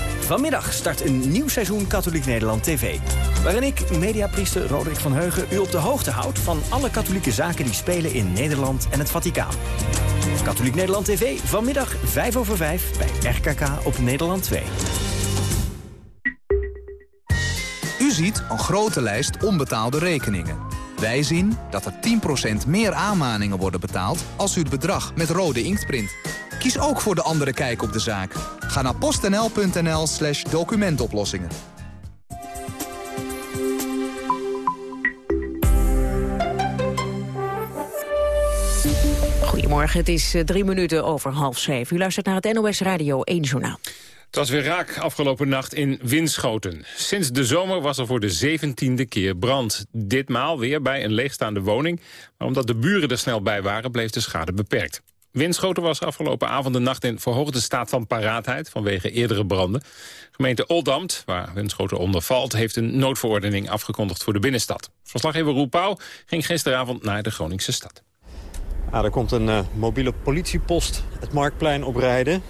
Speaker 34: Vanmiddag start een nieuw seizoen Katholiek Nederland TV. Waarin ik, mediapriester Roderick van Heugen, u op de hoogte houd... van alle katholieke zaken die spelen in Nederland en het Vaticaan. Katholiek Nederland TV, vanmiddag 5 over 5 bij RKK op Nederland 2.
Speaker 35: U ziet een grote lijst onbetaalde rekeningen. Wij zien dat er 10% meer aanmaningen worden betaald... als u het bedrag met rode inkt print. Kies ook voor de andere kijk op de zaak. Ga naar postnl.nl slash documentoplossingen.
Speaker 4: Goedemorgen, het is eh, drie minuten over half zeven. U luistert naar het NOS Radio 1 Journaal.
Speaker 3: Het was weer raak afgelopen nacht in Winschoten. Sinds de zomer was er voor de zeventiende keer brand. Ditmaal weer bij een leegstaande woning. Maar omdat de buren er snel bij waren, bleef de schade beperkt. Winschoten was afgelopen avond en nacht in verhoogde staat van paraatheid... vanwege eerdere branden. Gemeente Oldambt, waar Winschoten onder valt... heeft een noodverordening afgekondigd voor de binnenstad. Verslaggever Roel Pauw ging gisteravond naar de Groningse stad.
Speaker 36: Ah, er komt een uh, mobiele politiepost het Marktplein oprijden.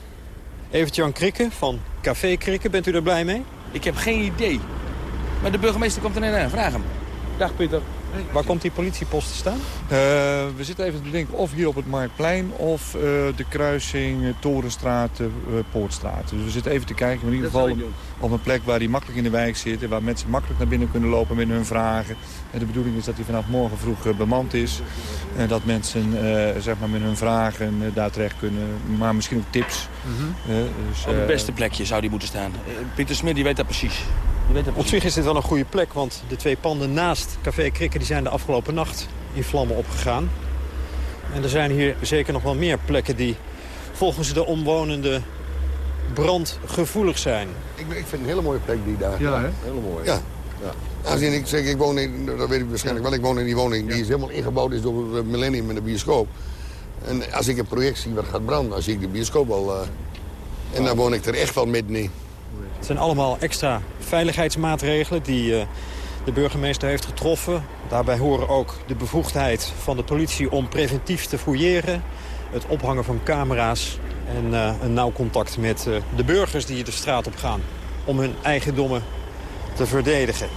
Speaker 36: Evert-Jan Krikke van Café Krikke, bent u er blij mee?
Speaker 37: Ik heb geen idee. Maar de burgemeester komt er net aan, vraag hem. Dag Pieter.
Speaker 36: Waar komt die politiepost te staan?
Speaker 38: Uh, we zitten even te denken of hier op het Marktplein of uh, de kruising uh, Torenstraat, Poortstraat. Dus we zitten even te kijken in ieder geval op een plek waar die makkelijk in de wijk zit... en waar mensen makkelijk naar binnen kunnen lopen met hun vragen. En de bedoeling is dat hij vanaf morgen vroeg bemand is. En dat mensen zeg maar met hun vragen daar terecht kunnen, maar misschien ook tips.
Speaker 37: Mm -hmm. dus, op het beste plekje zou die moeten staan. Pieter Smit die weet dat precies.
Speaker 36: Op zich is dit wel een goede plek, want de twee panden naast Café Krikken... die zijn de afgelopen nacht in vlammen opgegaan. En er zijn hier zeker nog wel meer plekken die volgens de omwonenden brandgevoelig zijn.
Speaker 39: Ik, ik vind een hele mooie plek die daar.
Speaker 36: Ja, hè?
Speaker 39: Hele mooie. Ja. ja. Als ik zeg, ik woon in, dat weet ik waarschijnlijk wel, ik woon in die woning die is helemaal ingebouwd is door het Millennium en de bioscoop. En als ik een project zie wat gaat branden, dan zie ik de bioscoop al. Uh, en dan woon ik er echt wel middenin.
Speaker 36: Het zijn allemaal extra veiligheidsmaatregelen die uh, de burgemeester heeft getroffen. Daarbij horen ook de bevoegdheid van de politie om preventief te fouilleren. Het ophangen van camera's en uh, een nauw contact met uh, de burgers die de straat op gaan. Om hun eigendommen te verdedigen.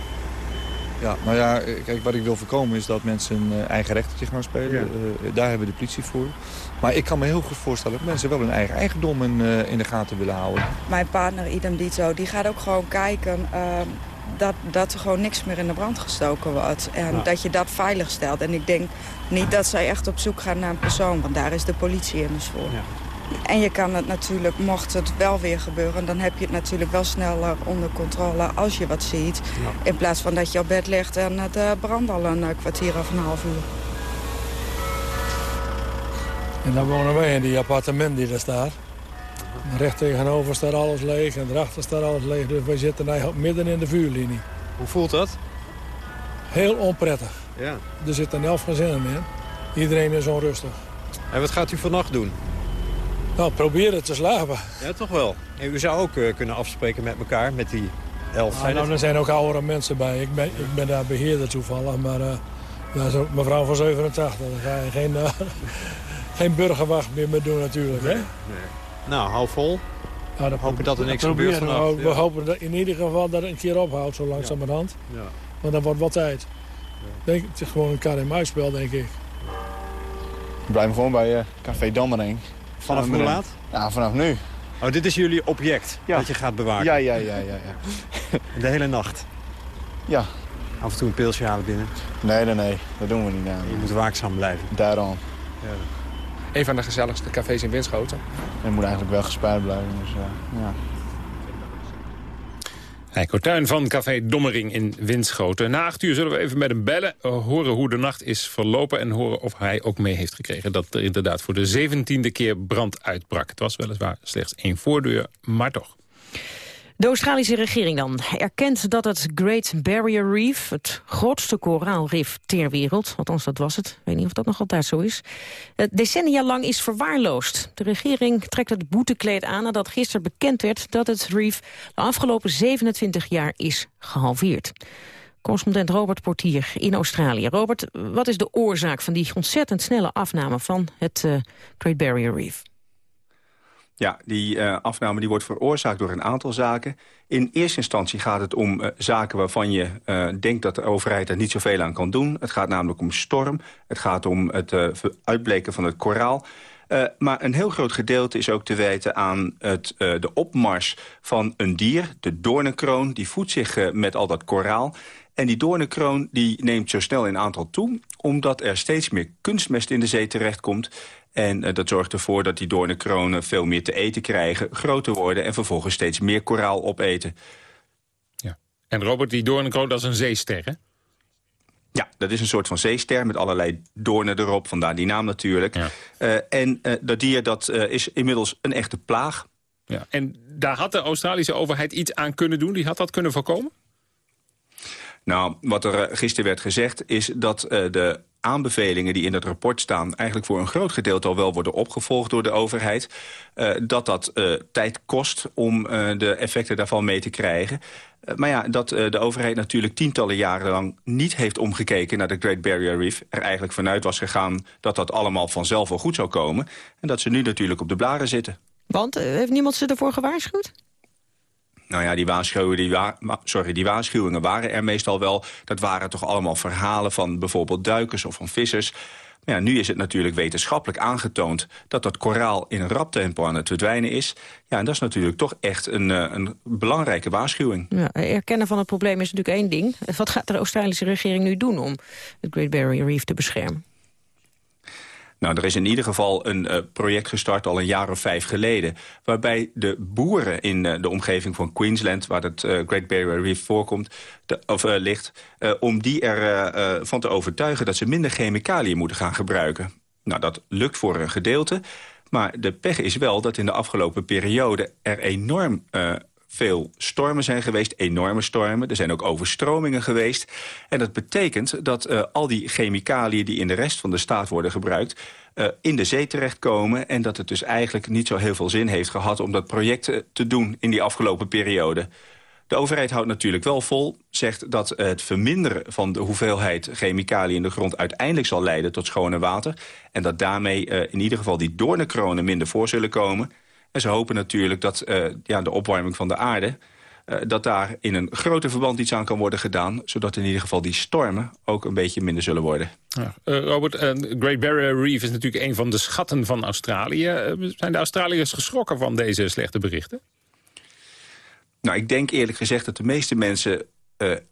Speaker 38: Ja, nou ja, kijk, wat ik wil voorkomen is dat mensen een eigen rechtertje gaan spelen. Ja. Uh, daar hebben we de politie voor. Maar ik kan me heel goed voorstellen dat mensen wel hun eigen eigendom in, uh, in de gaten willen houden.
Speaker 40: Mijn partner, idem dito, die gaat ook gewoon kijken uh, dat, dat er gewoon niks meer in de brand gestoken wordt. En ja. dat je dat veilig stelt. En ik denk niet dat zij echt op zoek gaan naar een persoon, want daar is de politie immers voor. Ja. En je kan het natuurlijk, mocht het wel weer gebeuren... dan heb je het natuurlijk wel sneller onder controle als je wat ziet. Ja. In plaats van dat je op bed ligt en het uh, brandt al een uh, kwartier of een half uur.
Speaker 41: En dan wonen wij in die appartement die daar staat. En recht tegenover staat alles leeg en erachter staat alles leeg. Dus wij zitten eigenlijk midden in de vuurlinie.
Speaker 36: Hoe voelt dat?
Speaker 41: Heel onprettig.
Speaker 36: Ja.
Speaker 41: Er zitten elf gezinnen in. Iedereen is onrustig.
Speaker 36: En wat gaat u vannacht doen?
Speaker 41: Nou, proberen te slapen.
Speaker 36: Ja, toch wel. En u zou ook uh, kunnen afspreken met elkaar, met die elf.
Speaker 41: Ah, nou, er zijn ook oudere mensen bij. Ik ben, ik ben daar beheerder toevallig, maar uh, dat is ook mevrouw van 87. Daar ga je geen, uh, geen burgerwacht meer mee doen natuurlijk.
Speaker 36: Nee,
Speaker 41: hè?
Speaker 36: Nee. Nou, hou vol. Ja, dat hopen dat er niks gebeurt.
Speaker 41: Nou, we ja. hopen dat in ieder geval dat het een keer ophoudt, zo langzamerhand. Ja. Ja. Want dan wordt wat tijd. Denk, het is gewoon een KNMI-spel, denk ik.
Speaker 38: We blijven gewoon bij uh, Café Dammering.
Speaker 36: Vanaf hoe laat?
Speaker 38: Ja, vanaf nu.
Speaker 36: Oh, dit is jullie object ja. dat je gaat bewaken?
Speaker 38: Ja, ja, ja. ja, ja.
Speaker 36: De hele nacht?
Speaker 38: Ja.
Speaker 36: Af en toe een pilsje halen binnen?
Speaker 38: Nee, nee, nee. Dat doen we niet. Nou.
Speaker 36: Je moet waakzaam blijven?
Speaker 38: Daarom.
Speaker 36: Ja.
Speaker 42: Een van de gezelligste cafés in Winschoten.
Speaker 38: En moet eigenlijk wel gespuit blijven, dus uh, ja.
Speaker 3: Heiko Tuin van Café Dommering in Winschoten. Na acht uur zullen we even met hem bellen, horen hoe de nacht is verlopen... en horen of hij ook mee heeft gekregen dat er inderdaad voor de zeventiende keer brand uitbrak. Het was weliswaar slechts één voordeur, maar toch.
Speaker 4: De Australische regering dan erkent dat het Great Barrier Reef... het grootste koraalrif ter wereld, althans dat was het... ik weet niet of dat nog altijd zo is... decennia lang is verwaarloosd. De regering trekt het boetekleed aan nadat gisteren bekend werd... dat het reef de afgelopen 27 jaar is gehalveerd. Correspondent Robert Portier in Australië. Robert, wat is de oorzaak van die ontzettend snelle afname... van het uh, Great Barrier Reef?
Speaker 43: Ja, die uh, afname die wordt veroorzaakt door een aantal zaken. In eerste instantie gaat het om uh, zaken waarvan je uh, denkt dat de overheid er niet zoveel aan kan doen. Het gaat namelijk om storm, het gaat om het uitbleken van het koraal. maar een heel groot gedeelte is ook te wijten aan het, de opmars van een dier, de doornenkroon. Die voedt zich met al dat koraal. En die doornenkroon die neemt zo snel in aantal toe... omdat er steeds meer kunstmest in de zee terechtkomt. En uh, dat zorgt ervoor dat die doornenkronen veel meer te eten krijgen... groter worden en vervolgens steeds meer koraal opeten.
Speaker 3: Ja. En Robert, die doornenkroon, dat is een zeester, hè?
Speaker 43: Ja, dat is een soort van zeester met allerlei doornen erop. Vandaar die naam natuurlijk. Ja. Uh, en uh, dat dier dat, is inmiddels een echte plaag.
Speaker 3: Ja, en daar had de Australische overheid iets aan kunnen doen? Die had dat kunnen voorkomen?
Speaker 43: Nou, wat er eh, gisteren werd gezegd is dat uh, de aanbevelingen die in het rapport staan... eigenlijk voor een groot gedeelte al wel worden opgevolgd door de overheid. Uh, dat dat tijd kost om de effecten daarvan mee te krijgen. maar ja, dat de overheid natuurlijk tientallen jaren lang niet heeft omgekeken naar de Great Barrier Reef. Er eigenlijk vanuit was gegaan dat dat allemaal vanzelf wel goed zou komen. En dat ze nu natuurlijk op de blaren zitten.
Speaker 4: Want heeft niemand ze ervoor gewaarschuwd?
Speaker 43: Nou ja, die waarschuwingen, sorry, die waarschuwingen waren er meestal wel. Dat waren toch allemaal verhalen van bijvoorbeeld duikers of van vissers. Ja, nu is het natuurlijk wetenschappelijk aangetoond... dat dat koraal in een rap tempo aan het verdwijnen is. Ja, en dat is natuurlijk toch echt een, een belangrijke waarschuwing.
Speaker 4: Ja, erkennen van het probleem is natuurlijk één ding. Wat gaat de Australische regering nu doen om het Great Barrier Reef te beschermen?
Speaker 43: Nou, er is in ieder geval een uh, project gestart al een jaar of vijf geleden... waarbij de boeren in uh, de omgeving van Queensland... waar het uh, Great Barrier Reef voorkomt, of ligt... om die ervan van te overtuigen dat ze minder chemicaliën moeten gaan gebruiken. Nou, dat lukt voor een gedeelte. Maar de pech is wel dat in de afgelopen periode er enorm veel stormen zijn geweest, enorme stormen. Er zijn ook overstromingen geweest. En dat betekent dat uh, al die chemicaliën die in de rest van de staat worden gebruikt... Uh, in de zee terechtkomen en dat het dus eigenlijk niet zo heel veel zin heeft gehad... om dat project uh, te doen in die afgelopen periode. De overheid houdt natuurlijk wel vol, zegt dat het verminderen van de hoeveelheid chemicaliën in de grond uiteindelijk zal leiden tot schone water. En dat daarmee in ieder geval die doornenkronen minder voor zullen komen. En ze hopen natuurlijk dat uh, ja, de opwarming van de aarde... Uh, dat daar in een groter verband iets aan kan worden gedaan... zodat in ieder geval die stormen ook een beetje minder zullen worden.
Speaker 3: Ja. Uh, Robert, Great Barrier Reef is natuurlijk een van de schatten van Australië. zijn de Australiërs geschrokken van deze slechte berichten?
Speaker 43: Nou, ik denk eerlijk gezegd dat de meeste mensen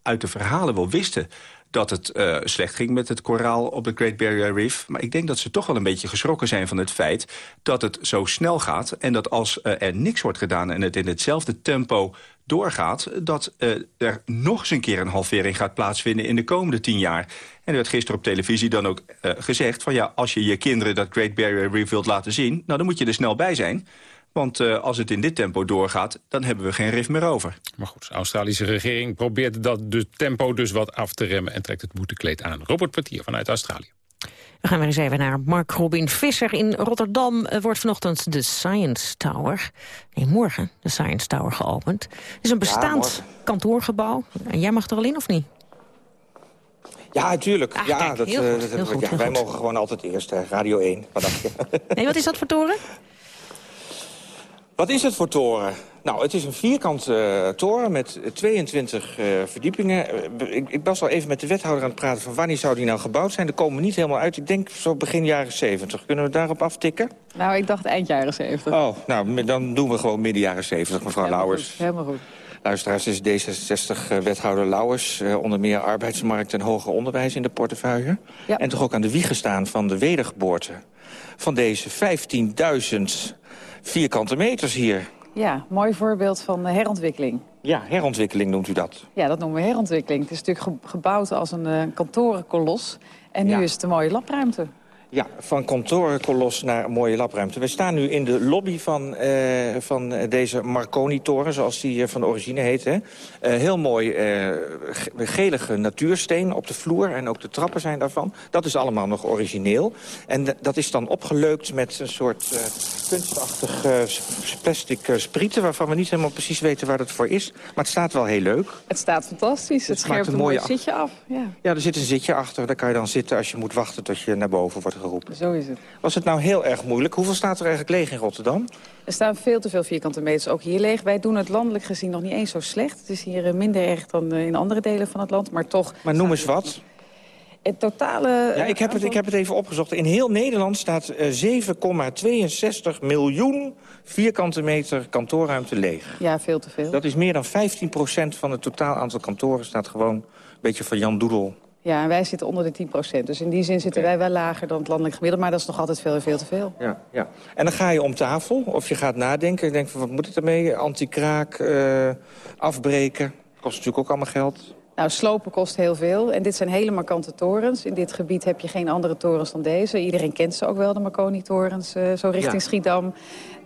Speaker 43: uit de verhalen wel wisten dat het uh, slecht ging met het koraal op de Great Barrier Reef. Maar ik denk dat ze toch wel een beetje geschrokken zijn van het feit... dat het zo snel gaat en dat als uh, er niks wordt gedaan... en het in hetzelfde tempo doorgaat... dat uh, er nog eens een keer een halvering gaat plaatsvinden in de komende tien jaar. En er werd gisteren op televisie dan ook gezegd... van ja, als je je kinderen dat Great Barrier Reef wilt laten zien... nou, dan moet je er snel bij zijn... Want uh, als het in dit tempo doorgaat, dan hebben we geen rif meer over.
Speaker 3: Maar goed, de Australische regering probeert dat de tempo dus wat af te remmen... en trekt het boetekleed aan. Robert Partier vanuit Australië.
Speaker 4: We gaan weer eens even naar Mark Robin Visser. In Rotterdam uh, wordt vanochtend de Science Tower... nee, morgen de Science Tower geopend. Het is een bestaand ja, kantoorgebouw. En jij mag er al in, of niet?
Speaker 19: Ja, natuurlijk.
Speaker 4: Ah,
Speaker 19: ja,
Speaker 4: kijk,
Speaker 19: dat,
Speaker 4: heel
Speaker 19: uh,
Speaker 4: goed,
Speaker 19: dat,
Speaker 4: heel goed,
Speaker 19: ja, wij
Speaker 4: goed.
Speaker 19: mogen gewoon altijd eerst, hè. Radio 1. Wat dacht je?
Speaker 4: Nee, wat is dat voor toren?
Speaker 19: Wat is het voor toren? Nou, het is een vierkante uh, toren met 22 uh, verdiepingen. Uh, ik, ik, was al even met de wethouder aan het praten van wanneer zou die nou gebouwd zijn. Daar komen we niet helemaal uit. Ik denk zo begin jaren 70. Kunnen we daarop aftikken?
Speaker 44: Nou, ik dacht eind jaren 70.
Speaker 19: Oh, nou, dan doen we gewoon midden jaren 70, mevrouw
Speaker 44: helemaal
Speaker 19: Lauwers.
Speaker 44: Goed, helemaal goed.
Speaker 19: Luisteraars is D66-wethouder Lauwers. Uh, onder meer arbeidsmarkt en hoger onderwijs in de portefeuille.
Speaker 44: Ja.
Speaker 19: En toch ook aan de wieg gestaan van de wedergeboorte van deze 15.000 vierkante meters hier.
Speaker 44: Ja, mooi voorbeeld van uh, herontwikkeling.
Speaker 19: Ja, herontwikkeling noemt u dat.
Speaker 44: Ja, dat noemen we herontwikkeling. Het is natuurlijk ge gebouwd als een kantorenkolos. En nu
Speaker 19: Ja.
Speaker 44: is het een mooie labruimte.
Speaker 19: Ja, van kantorenkolos naar mooie labruimte. We staan nu in de lobby van, eh, van deze Marconi-toren, zoals die eh, van origine heet. Hè. Eh, heel mooi ge- gelige natuursteen op de vloer en ook de trappen zijn daarvan. Dat is allemaal nog origineel. En dat is dan opgeleukt met een soort kunstachtig plastic sprieten... waarvan we niet helemaal precies weten waar het voor is. Maar het staat wel heel leuk.
Speaker 44: Het staat fantastisch. Het, scherpt
Speaker 19: een
Speaker 44: een mooi zitje af. Ja,
Speaker 19: Ja, er zit een zitje achter. Daar kan je dan zitten als je moet wachten tot je naar boven wordt geroepen.
Speaker 44: zo is het.
Speaker 19: Was het nou heel erg moeilijk? Hoeveel staat er eigenlijk leeg in Rotterdam?
Speaker 44: Er staan veel te veel vierkante meters ook hier leeg. Wij doen het landelijk gezien nog niet eens zo slecht. Het is hier eh, minder erg dan eh, in andere delen van het land. Maar toch...
Speaker 19: Maar noem eens wat.
Speaker 44: Het totale...
Speaker 19: Ja, ik heb, het, ik heb het even opgezocht. In heel Nederland staat eh, 7,62 miljoen vierkante meter kantoorruimte leeg.
Speaker 44: Ja, veel te veel.
Speaker 19: Dat is meer dan 15% van het totaal aantal kantoren. staat gewoon een beetje van Jan Doedel.
Speaker 44: Ja, en wij zitten onder de 10% Dus in die zin zitten wij wel lager dan het landelijk gemiddelde. Maar dat is nog altijd veel en veel te veel.
Speaker 19: Ja, ja. En dan ga je om tafel of je gaat nadenken. Je denkt van wat moet het ermee? Anti-kraak, eh, afbreken. Kost natuurlijk ook allemaal geld.
Speaker 44: Nou, slopen kost heel veel. En dit zijn hele markante torens. In dit gebied heb je geen andere torens dan deze. Iedereen kent ze ook wel, de Marconi-torens, uh, zo richting ja. Schiedam.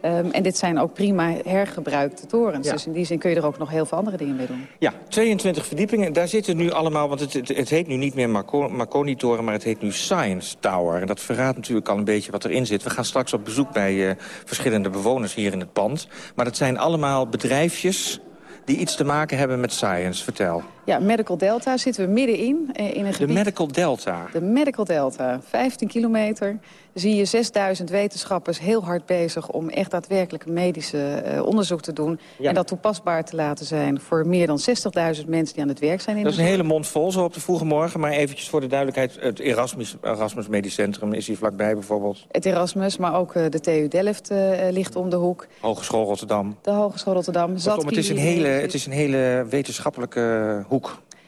Speaker 44: Um, en dit zijn ook prima hergebruikte torens. Ja. Dus in die zin kun je er ook nog heel veel andere dingen mee doen.
Speaker 19: Ja, 22 verdiepingen. Daar zitten nu allemaal, want het, het, het heet nu niet meer Marconi-toren... maar het heet nu Science Tower. En dat verraadt natuurlijk al een beetje wat erin zit. We gaan straks op bezoek bij uh, verschillende bewoners hier in het pand. Maar dat zijn allemaal bedrijfjes die iets te maken hebben met science. Vertel.
Speaker 44: Ja, Medical Delta zitten we middenin. In een gebied...
Speaker 19: De Medical Delta?
Speaker 44: De Medical Delta. 15 kilometer zie je 6000 wetenschappers heel hard bezig... om echt daadwerkelijk medische uh, onderzoek te doen. Ja. En dat toepasbaar te laten zijn voor meer dan 60.000 mensen die aan het werk zijn. In
Speaker 19: dat is een hele mond vol zo op de vroege morgen. Maar eventjes voor de duidelijkheid, het Erasmus, Erasmus Medisch Centrum is hier vlakbij bijvoorbeeld.
Speaker 44: Het Erasmus, maar ook uh, de TU Delft uh, ligt om de hoek.
Speaker 19: Hogeschool Rotterdam.
Speaker 44: De Hogeschool Rotterdam.
Speaker 19: Kortom, het, is een hele, het is een hele wetenschappelijke hoek.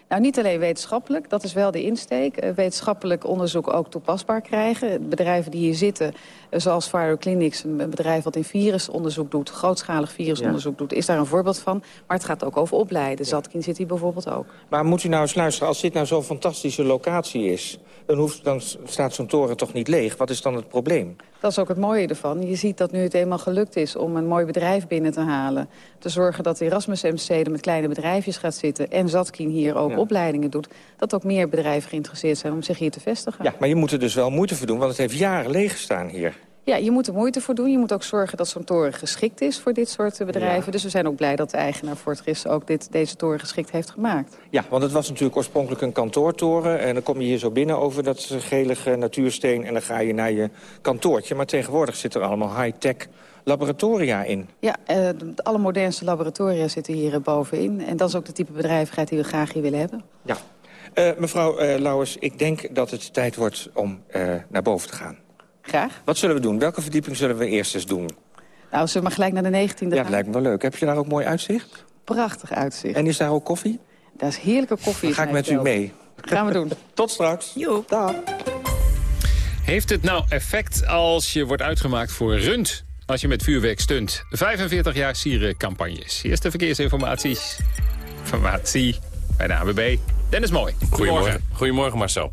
Speaker 44: Nou, niet alleen wetenschappelijk, dat is wel de insteek. Uh, wetenschappelijk onderzoek ook toepasbaar krijgen. Bedrijven die hier zitten, zoals Clinics, een bedrijf wat in virusonderzoek doet... grootschalig virusonderzoek ja. doet, is daar een voorbeeld van. Maar het gaat ook over opleiden. Ja. Zatkin zit hier bijvoorbeeld ook.
Speaker 19: Maar moet u nou eens luisteren, als dit nou zo'n fantastische locatie is... Dan, hoeft, dan staat zo'n toren toch niet leeg? Wat is dan het probleem?
Speaker 44: Dat is ook het mooie ervan. Je ziet dat nu het eenmaal gelukt is om een mooi bedrijf binnen te halen. Te zorgen dat Erasmus MC er met kleine bedrijfjes gaat zitten... en Zatkin hier ook ja. opleidingen doet. Dat ook meer bedrijven geïnteresseerd zijn om zich hier te vestigen.
Speaker 19: Ja, maar je moet er dus wel moeite voor doen, want het heeft jaren leeg gestaan hier.
Speaker 44: Ja, je moet er moeite voor doen. Je moet ook zorgen dat zo'n toren geschikt is voor dit soort bedrijven. Ja. Dus we zijn ook blij dat de eigenaar Fortris ook dit, deze toren geschikt heeft gemaakt.
Speaker 19: Ja, want het was natuurlijk oorspronkelijk een kantoortoren. En dan kom je hier zo binnen over dat gelige natuursteen... en dan ga je naar je kantoortje. Maar tegenwoordig zit er allemaal high-tech laboratoria in.
Speaker 44: Ja, uh, de allermodernste laboratoria zitten hier bovenin. En dat is ook de type bedrijvigheid die we graag hier willen hebben.
Speaker 19: Ja. Uh, mevrouw uh, Lauwers, ik denk dat het tijd wordt om naar boven te gaan.
Speaker 44: Graag.
Speaker 19: Wat zullen we doen? Welke verdieping zullen we eerst eens doen?
Speaker 44: Nou, zullen we maar gelijk naar de 19e
Speaker 19: Ja, dat lijkt me wel leuk. Heb je daar ook mooi uitzicht?
Speaker 44: Prachtig uitzicht.
Speaker 19: En is daar ook koffie?
Speaker 44: Daar is heerlijke koffie.
Speaker 19: Dan ga ik met u mee.
Speaker 44: Gaan we doen.
Speaker 19: Tot straks.
Speaker 44: Jo.
Speaker 19: Dag.
Speaker 3: Heeft het nou effect als je wordt uitgemaakt voor rund? Als je met vuurwerk stunt. 45 jaar sierencampagnes. Eerste verkeersinformatie. Informatie bij de AWB. Dennis Mooi.
Speaker 33: Goedemorgen. Goedemorgen Marcel.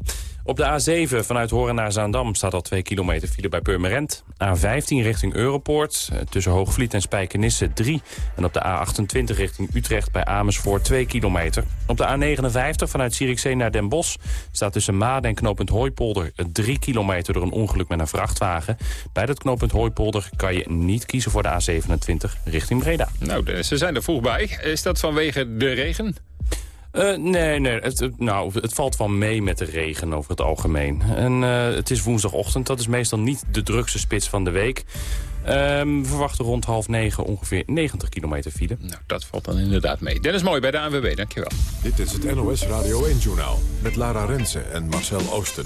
Speaker 33: Op de A7 vanuit Horen naar Zaandam staat al 2 kilometer file bij Purmerend. A15 richting Europoort, tussen Hoogvliet en Spijkenisse 3. En op de A28 richting Utrecht bij Amersfoort 2 kilometer. Op de A59 vanuit Zierikzee naar Den Bosch staat tussen Maden en knooppunt Hooipolder 3 kilometer door een ongeluk met een vrachtwagen. Bij dat knooppunt Hooipolder kan je niet kiezen voor de A27 richting Breda.
Speaker 3: Nou, ze zijn er vroeg bij. Is dat vanwege de regen?
Speaker 33: Uh, nee, nee het, het, nou, het valt wel mee met de regen over het algemeen. En uh, het is woensdagochtend, dat is meestal niet de drukste spits van de week. Um, we verwachten rond half negen ongeveer 90 kilometer file.
Speaker 3: Nou, dat valt dan inderdaad mee. Dennis Mooi bij de ANWB, dankjewel.
Speaker 2: Dit is het NOS Radio 1-journaal met Lara Rensen en Marcel Oosten.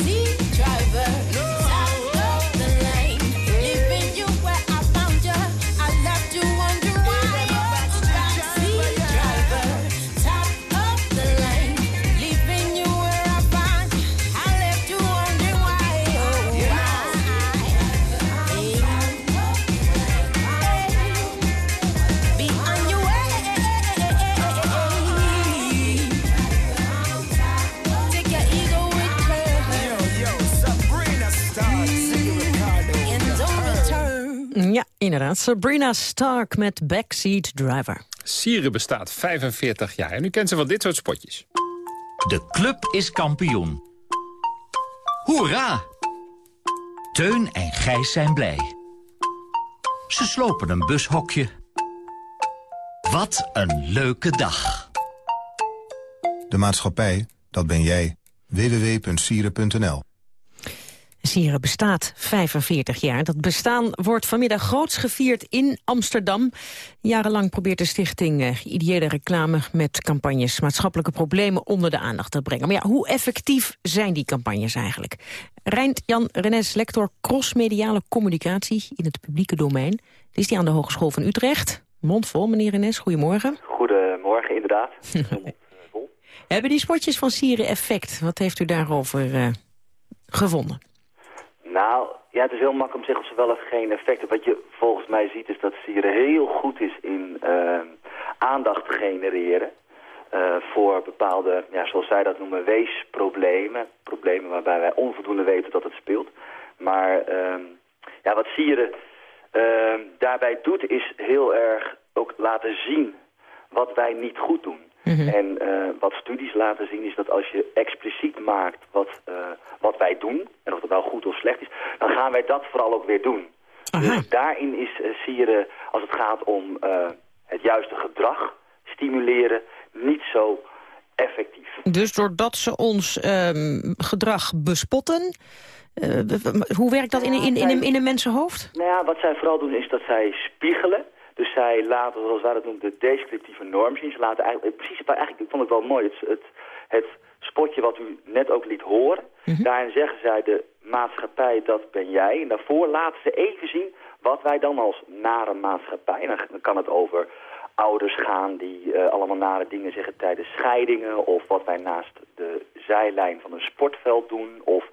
Speaker 4: Inderdaad. Sabrina Stark met Backseat Driver.
Speaker 3: Sieren bestaat 45 jaar en u kent ze van dit soort spotjes.
Speaker 45: De club is kampioen. Hoera! Teun en Gijs zijn blij. Ze slopen een bushokje. Wat een leuke dag.
Speaker 46: De maatschappij, dat ben jij. www.sieren.nl
Speaker 4: Sieren bestaat 45 jaar. Dat bestaan wordt vanmiddag groots gevierd in Amsterdam. Jarenlang probeert de stichting eh, ideële reclame met campagnes... maatschappelijke problemen onder de aandacht te brengen. Maar ja, hoe effectief zijn die campagnes eigenlijk? Rijnt Jan Renes, lector crossmediale communicatie... in het publieke domein. Is die aan de Hogeschool van Utrecht. Mondvol, meneer Renes, goedemorgen.
Speaker 47: Goedemorgen, inderdaad.
Speaker 4: Hebben die spotjes van Sieren effect? Wat heeft u daarover eh, gevonden?
Speaker 47: Nou, ja, het is heel makkelijk om te zeggen of ze wel of geen effect hebben. Wat je volgens mij ziet is dat Sieren heel goed is in eh, aandacht genereren. eh, voor bepaalde, ja, zoals zij dat noemen, weesproblemen. Problemen waarbij wij onvoldoende weten dat het speelt. Maar ehm, ja, wat Sieren ehm, daarbij doet is heel erg ook laten zien wat wij niet goed doen. En eh, wat studies laten zien is dat als je expliciet maakt wat, eh, wat wij doen... en of dat nou goed of slecht is, dan gaan wij dat vooral ook weer doen. Dus daarin is uh, Sieren, als het gaat om eh, het juiste gedrag stimuleren, niet zo effectief.
Speaker 4: Dus doordat ze ons ehm, gedrag bespotten... eh, hoe werkt dat in, in, in, in een mensenhoofd?
Speaker 47: Nou ja, wat zij vooral doen is dat zij spiegelen. Dus zij laten, zoals wij dat noemen, de descriptieve norm zien. Ze laten eigenlijk, precies, eigenlijk ik vond het wel mooi, het, het, het spotje wat u net ook liet horen. Daarin zeggen zij, de maatschappij, dat ben jij. En daarvoor laten ze even zien wat wij dan als nare maatschappij... en dan kan het over ouders gaan die eh, allemaal nare dingen zeggen tijdens scheidingen... of wat wij naast de zijlijn van een sportveld doen... of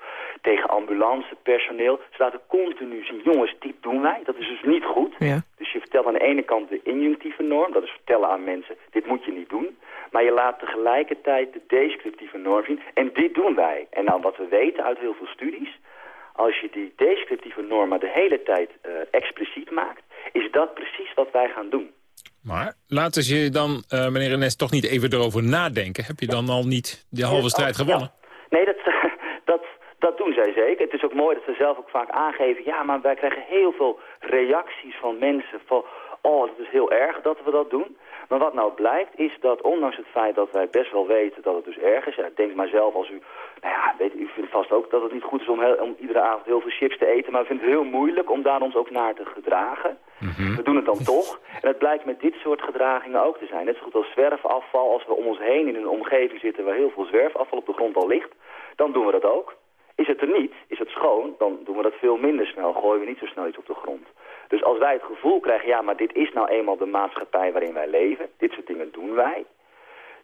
Speaker 47: tegen ambulancepersoneel. Ze laten continu zien, jongens, dit doen wij. Dat is dus niet goed.
Speaker 4: Ja.
Speaker 47: Dus je vertelt aan de ene kant de injunctieve norm. Dat is vertellen aan mensen, dit moet je niet doen. Maar je laat tegelijkertijd de descriptieve norm zien. En dit doen wij. En nou, wat we weten uit heel veel studies... als je die descriptieve norm maar de hele tijd eh, expliciet maakt... is dat precies wat wij gaan doen.
Speaker 3: Maar laten ze je dan, eh, meneer Renes, toch niet even erover nadenken? Heb je dan al niet de halve strijd gewonnen?
Speaker 47: Nee, dat, dat, dat doen zij zeker. Het is ook mooi dat ze zelf ook vaak aangeven... ja, maar wij krijgen heel veel reacties van mensen van... oh, het is heel erg dat we dat doen. Maar wat nou blijkt is dat ondanks het feit dat wij best wel weten dat het dus erg is... Ja, denk maar zelf als u... Nou ja, weet, u vindt vast ook dat het niet goed is om, heel- om iedere avond heel veel chips te eten... maar we vinden het heel moeilijk om daar ons ook naar te gedragen. We doen het dan toch. En het blijkt met dit soort gedragingen ook te zijn. Net zo goed als zwerfafval, als we om ons heen in een omgeving zitten... waar heel veel zwerfafval op de grond al ligt, dan doen we dat ook. Is het er niet, is het schoon, dan doen we dat veel minder snel. Gooien we niet zo snel iets op de grond. Dus als wij het gevoel krijgen, ja, maar dit is nou eenmaal de maatschappij waarin wij leven. Dit soort dingen doen wij.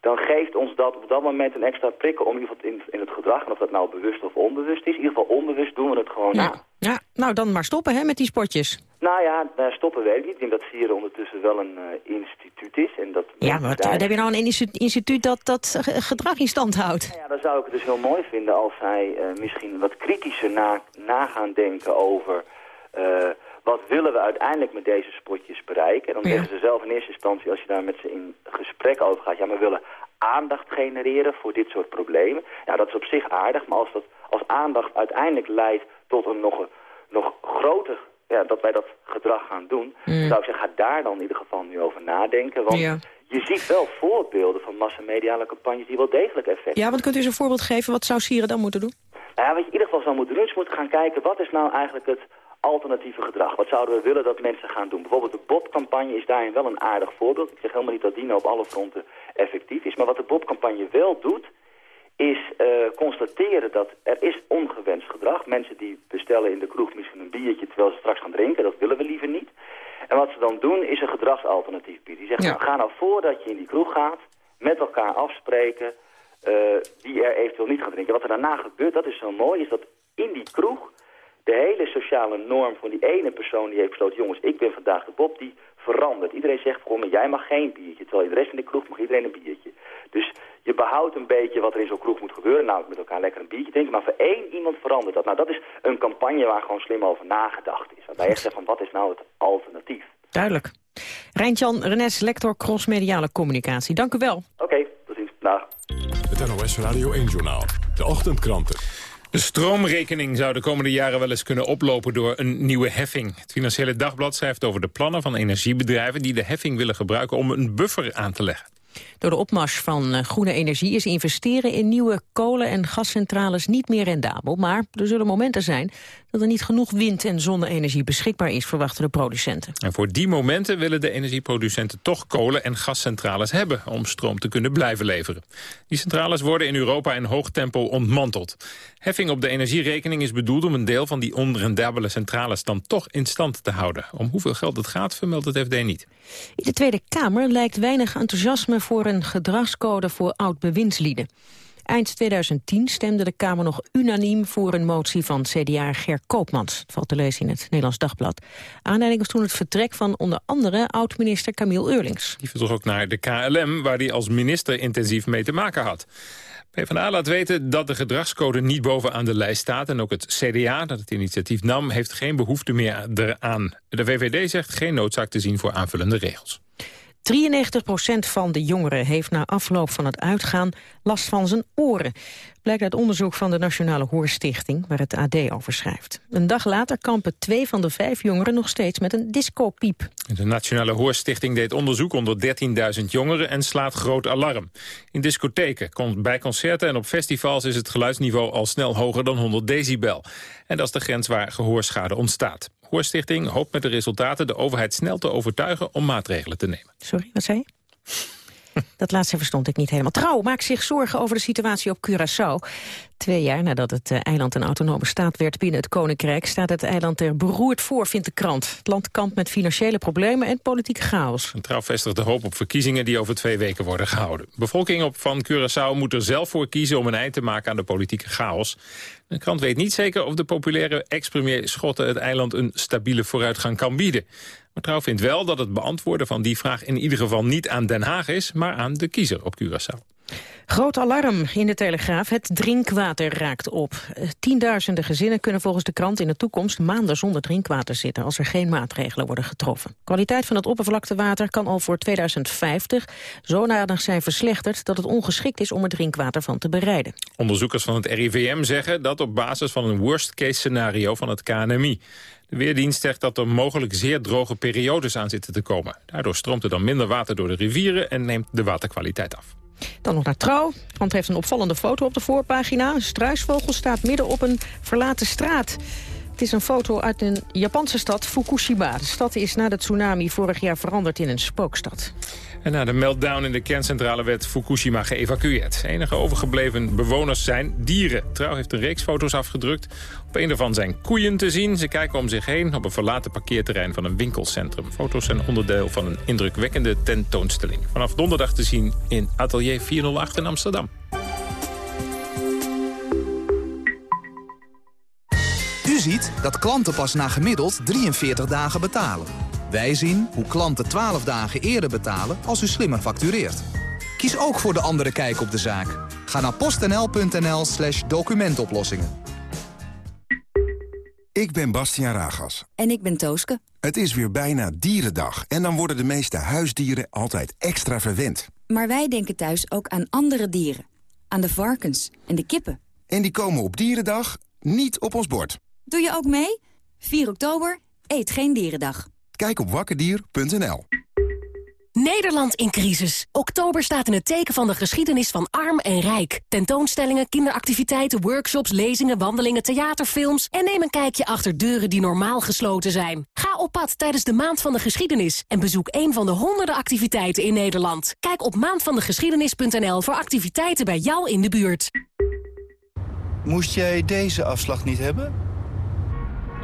Speaker 47: Dan geeft ons dat op dat moment een extra prikkel om in, ieder geval in, in het gedrag. En of dat nou bewust of onbewust is. In ieder geval onbewust doen we het gewoon na.
Speaker 4: Ja, nou dan maar stoppen hè, met die spotjes.
Speaker 47: Nou ja, eh, stoppen weet ik niet. Ik denk dat Sieren ondertussen wel een eh, instituut is. En dat
Speaker 4: Ja, maar
Speaker 47: daar-
Speaker 4: heb je nou een instituut, dat dat ge- gedrag in stand houdt?
Speaker 47: Ja, dan zou ik het dus heel mooi vinden als zij eh, misschien wat kritischer na, na gaan denken over... eh, wat willen we uiteindelijk met deze spotjes bereiken. En dan
Speaker 4: Ja.
Speaker 47: zeggen ze zelf in eerste instantie, als je daar met ze in gesprek over gaat... ja, we willen aandacht genereren voor dit soort problemen. Ja, dat is op zich aardig, maar als, dat, als aandacht uiteindelijk leidt tot een nog, een- nog groter, ja, dat wij dat gedrag gaan doen,
Speaker 4: Mm.
Speaker 47: zou ik zeggen, ga daar dan in ieder geval nu over nadenken. Want
Speaker 4: Ja.
Speaker 47: je ziet wel voorbeelden van massamediale campagnes die wel degelijk effect
Speaker 4: Ja, want kunt u eens een voorbeeld geven? Wat zou Sieren dan moeten doen?
Speaker 47: nou ja, wat je in ieder geval zou moeten doen, is moeten gaan kijken... wat is nou eigenlijk het alternatieve gedrag? Wat zouden we willen dat mensen gaan doen? Bijvoorbeeld de Bob-campagne is daarin wel een aardig voorbeeld. Ik zeg helemaal niet dat die nou op alle fronten effectief is. Maar wat de Bob-campagne wel doet, is eh, constateren dat er is ongewenst gedrag. Mensen die bestellen in de kroeg misschien een biertje terwijl ze straks gaan drinken. Dat willen we liever niet. En wat ze dan doen, is een gedragsalternatief bieden. Die zeggen, nou, ga nou voordat je in die kroeg gaat, met elkaar afspreken eh, wie er eventueel niet gaat drinken. Wat er daarna gebeurt, dat is zo mooi, is dat in die kroeg de hele sociale norm van die ene persoon die heeft besloten... jongens, ik ben vandaag de Bob, die verandert. Iedereen zegt maar jij mag geen biertje. Terwijl de rest in de kroeg mag iedereen een biertje. Dus je behoudt een beetje wat er in zo'n kroeg moet gebeuren. Nou, met elkaar lekker een biertje drinken. Maar voor één iemand verandert dat. Nou, dat is een campagne waar gewoon slim over nagedacht is. Waarbij je echt zegt van, wat is nou het alternatief?
Speaker 4: Duidelijk. Rijntjan Renes, lector crossmediale communicatie. Dank u wel.
Speaker 47: Oké, tot ziens. Dag.
Speaker 2: Het NOS Radio 1-journaal. De ochtendkranten.
Speaker 3: De stroomrekening zou de komende jaren wel eens kunnen oplopen door een nieuwe heffing. Het Financiële Dagblad schrijft over de plannen van energiebedrijven... die de heffing willen gebruiken om een buffer aan te leggen.
Speaker 4: Door de opmars van eh, groene energie is investeren in nieuwe kolen- en gascentrales niet meer rendabel. Maar er zullen momenten zijn dat er niet genoeg wind- en zonne-energie beschikbaar is, verwachten de producenten.
Speaker 3: En voor die momenten willen de energieproducenten toch kolen- en gascentrales hebben... om stroom te kunnen blijven leveren. Die centrales worden in Europa in hoog tempo ontmanteld. Heffing op de energierekening is bedoeld om een deel van die onrendabele centrales... dan toch in stand te houden. Om hoeveel geld het gaat, vermeldt het FD niet.
Speaker 4: In de Tweede Kamer lijkt weinig enthousiasme voor een gedragscode voor oud-bewindslieden. Eind 2010 stemde de Kamer nog unaniem voor een motie van CDA Ger Koopmans. Valt te lezen in het Nederlands Dagblad. Aanleiding was toen het vertrek van onder andere oud-minister Camille Eurlings.
Speaker 3: Die vertrok ook naar de KLM, waar hij als minister intensief mee te maken had. PvdA laat weten dat de gedragscode niet bovenaan de lijst staat... en ook het CDA, dat het initiatief nam, heeft geen behoefte meer eraan. De VVD zegt geen noodzaak te zien voor aanvullende regels.
Speaker 4: 93% van de jongeren heeft na afloop van het uitgaan last van zijn oren. Blijkt uit onderzoek van de Nationale Hoorstichting, waar het AD over schrijft. Een dag later kampen twee van de vijf jongeren nog steeds met een discopiep.
Speaker 3: De Nationale Hoorstichting deed onderzoek onder 13.000 jongeren en slaat groot alarm. In discotheken, bij concerten en op festivals is het geluidsniveau al snel hoger dan 100 decibel. En dat is de grens waar gehoorschade ontstaat. Hoorstichting hoopt met de resultaten de overheid snel te overtuigen om maatregelen te nemen.
Speaker 4: Sorry, wat zei je? Dat laatste verstond ik niet helemaal. Trouw maakt zich zorgen over de situatie op Curaçao. Twee jaar nadat het eh, eiland een autonome staat werd binnen het Koninkrijk... staat het eiland er beroerd voor, vindt de krant. Het land kampt met financiële problemen en politieke chaos.
Speaker 3: Een trouw vestigt de hoop op verkiezingen die over twee weken worden gehouden. De bevolking op van Curaçao moet er zelf voor kiezen om een eind te maken aan de politieke chaos. De krant weet niet zeker of de populaire ex-premier Schotten het eiland een stabiele vooruitgang kan bieden. Maar Trouw vindt wel dat het beantwoorden van die vraag in ieder geval niet aan Den Haag is, maar aan de kiezer op Curaçao.
Speaker 4: Groot alarm in de Telegraaf. Het drinkwater raakt op. Tienduizenden gezinnen kunnen volgens de krant in de toekomst maanden zonder drinkwater zitten als er geen maatregelen worden getroffen. Kwaliteit van het oppervlaktewater kan al voor 2050 zodanig zijn verslechterd dat het ongeschikt is om er drinkwater van te bereiden.
Speaker 3: Onderzoekers van het RIVM zeggen dat op basis van een worst-case scenario van het KNMI. Weerdienst zegt dat er mogelijk zeer droge periodes aan zitten te komen. Daardoor stroomt er dan minder water door de rivieren en neemt de waterkwaliteit af.
Speaker 4: Dan nog naar Trouw. Krant heeft een opvallende foto op de voorpagina. Een struisvogel staat midden op een verlaten straat. Het is een foto uit een Japanse stad, Fukushima. De stad is na de tsunami vorig jaar veranderd in een spookstad.
Speaker 3: En na de meltdown in de kerncentrale werd Fukushima geëvacueerd. Enige overgebleven bewoners zijn dieren. Trouw heeft een reeks foto's afgedrukt. Op een daarvan zijn koeien te zien. Ze kijken om zich heen op een verlaten parkeerterrein van een winkelcentrum. Foto's zijn onderdeel van een indrukwekkende tentoonstelling. Vanaf donderdag te zien in Atelier 408 in Amsterdam.
Speaker 35: U ziet dat klanten pas na gemiddeld 43 dagen betalen. Wij zien hoe klanten 12 dagen eerder betalen als u slimmer factureert. Kies ook voor de andere kijk op de zaak. Ga naar postnl.nl slash documentoplossingen.
Speaker 18: Ik ben Bastiaan Ragas.
Speaker 48: En ik ben Tooske.
Speaker 18: Het is weer bijna dierendag en dan worden de meeste huisdieren altijd extra verwend.
Speaker 48: Maar wij denken thuis ook aan andere dieren. Aan de varkens en de kippen.
Speaker 18: En die komen op dierendag niet op ons bord.
Speaker 48: Doe je ook mee? 4 oktober, eet geen dierendag.
Speaker 18: Kijk op wakkerdier.nl.
Speaker 49: Nederland in crisis. Oktober staat in het teken van de geschiedenis van arm en rijk. Tentoonstellingen, kinderactiviteiten, workshops, lezingen, wandelingen, theaterfilms... en neem een kijkje achter deuren die normaal gesloten zijn. Ga op pad tijdens de Maand van de Geschiedenis... en bezoek een van de honderden activiteiten in Nederland. Kijk op maandvandegeschiedenis.nl voor activiteiten bij jou in de buurt.
Speaker 50: Moest jij deze afslag niet hebben?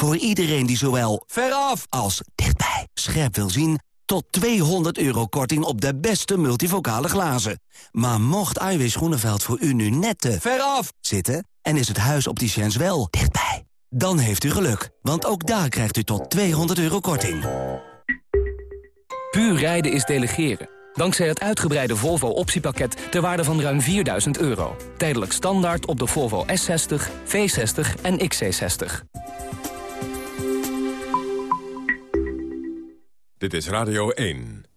Speaker 35: Voor iedereen die zowel veraf als dichtbij scherp wil zien... tot 200 euro korting op de beste multivocale glazen. Maar mocht Iwis Groeneveld voor u nu net te veraf zitten... en is het huis op die wel dichtbij... dan heeft u geluk, want ook daar krijgt u tot 200 euro korting.
Speaker 34: Puur rijden is delegeren. Dankzij het uitgebreide Volvo optiepakket ter waarde van ruim 4000 euro. Tijdelijk standaard op de Volvo S60, V60 en XC60.
Speaker 51: Dit is Radio 1.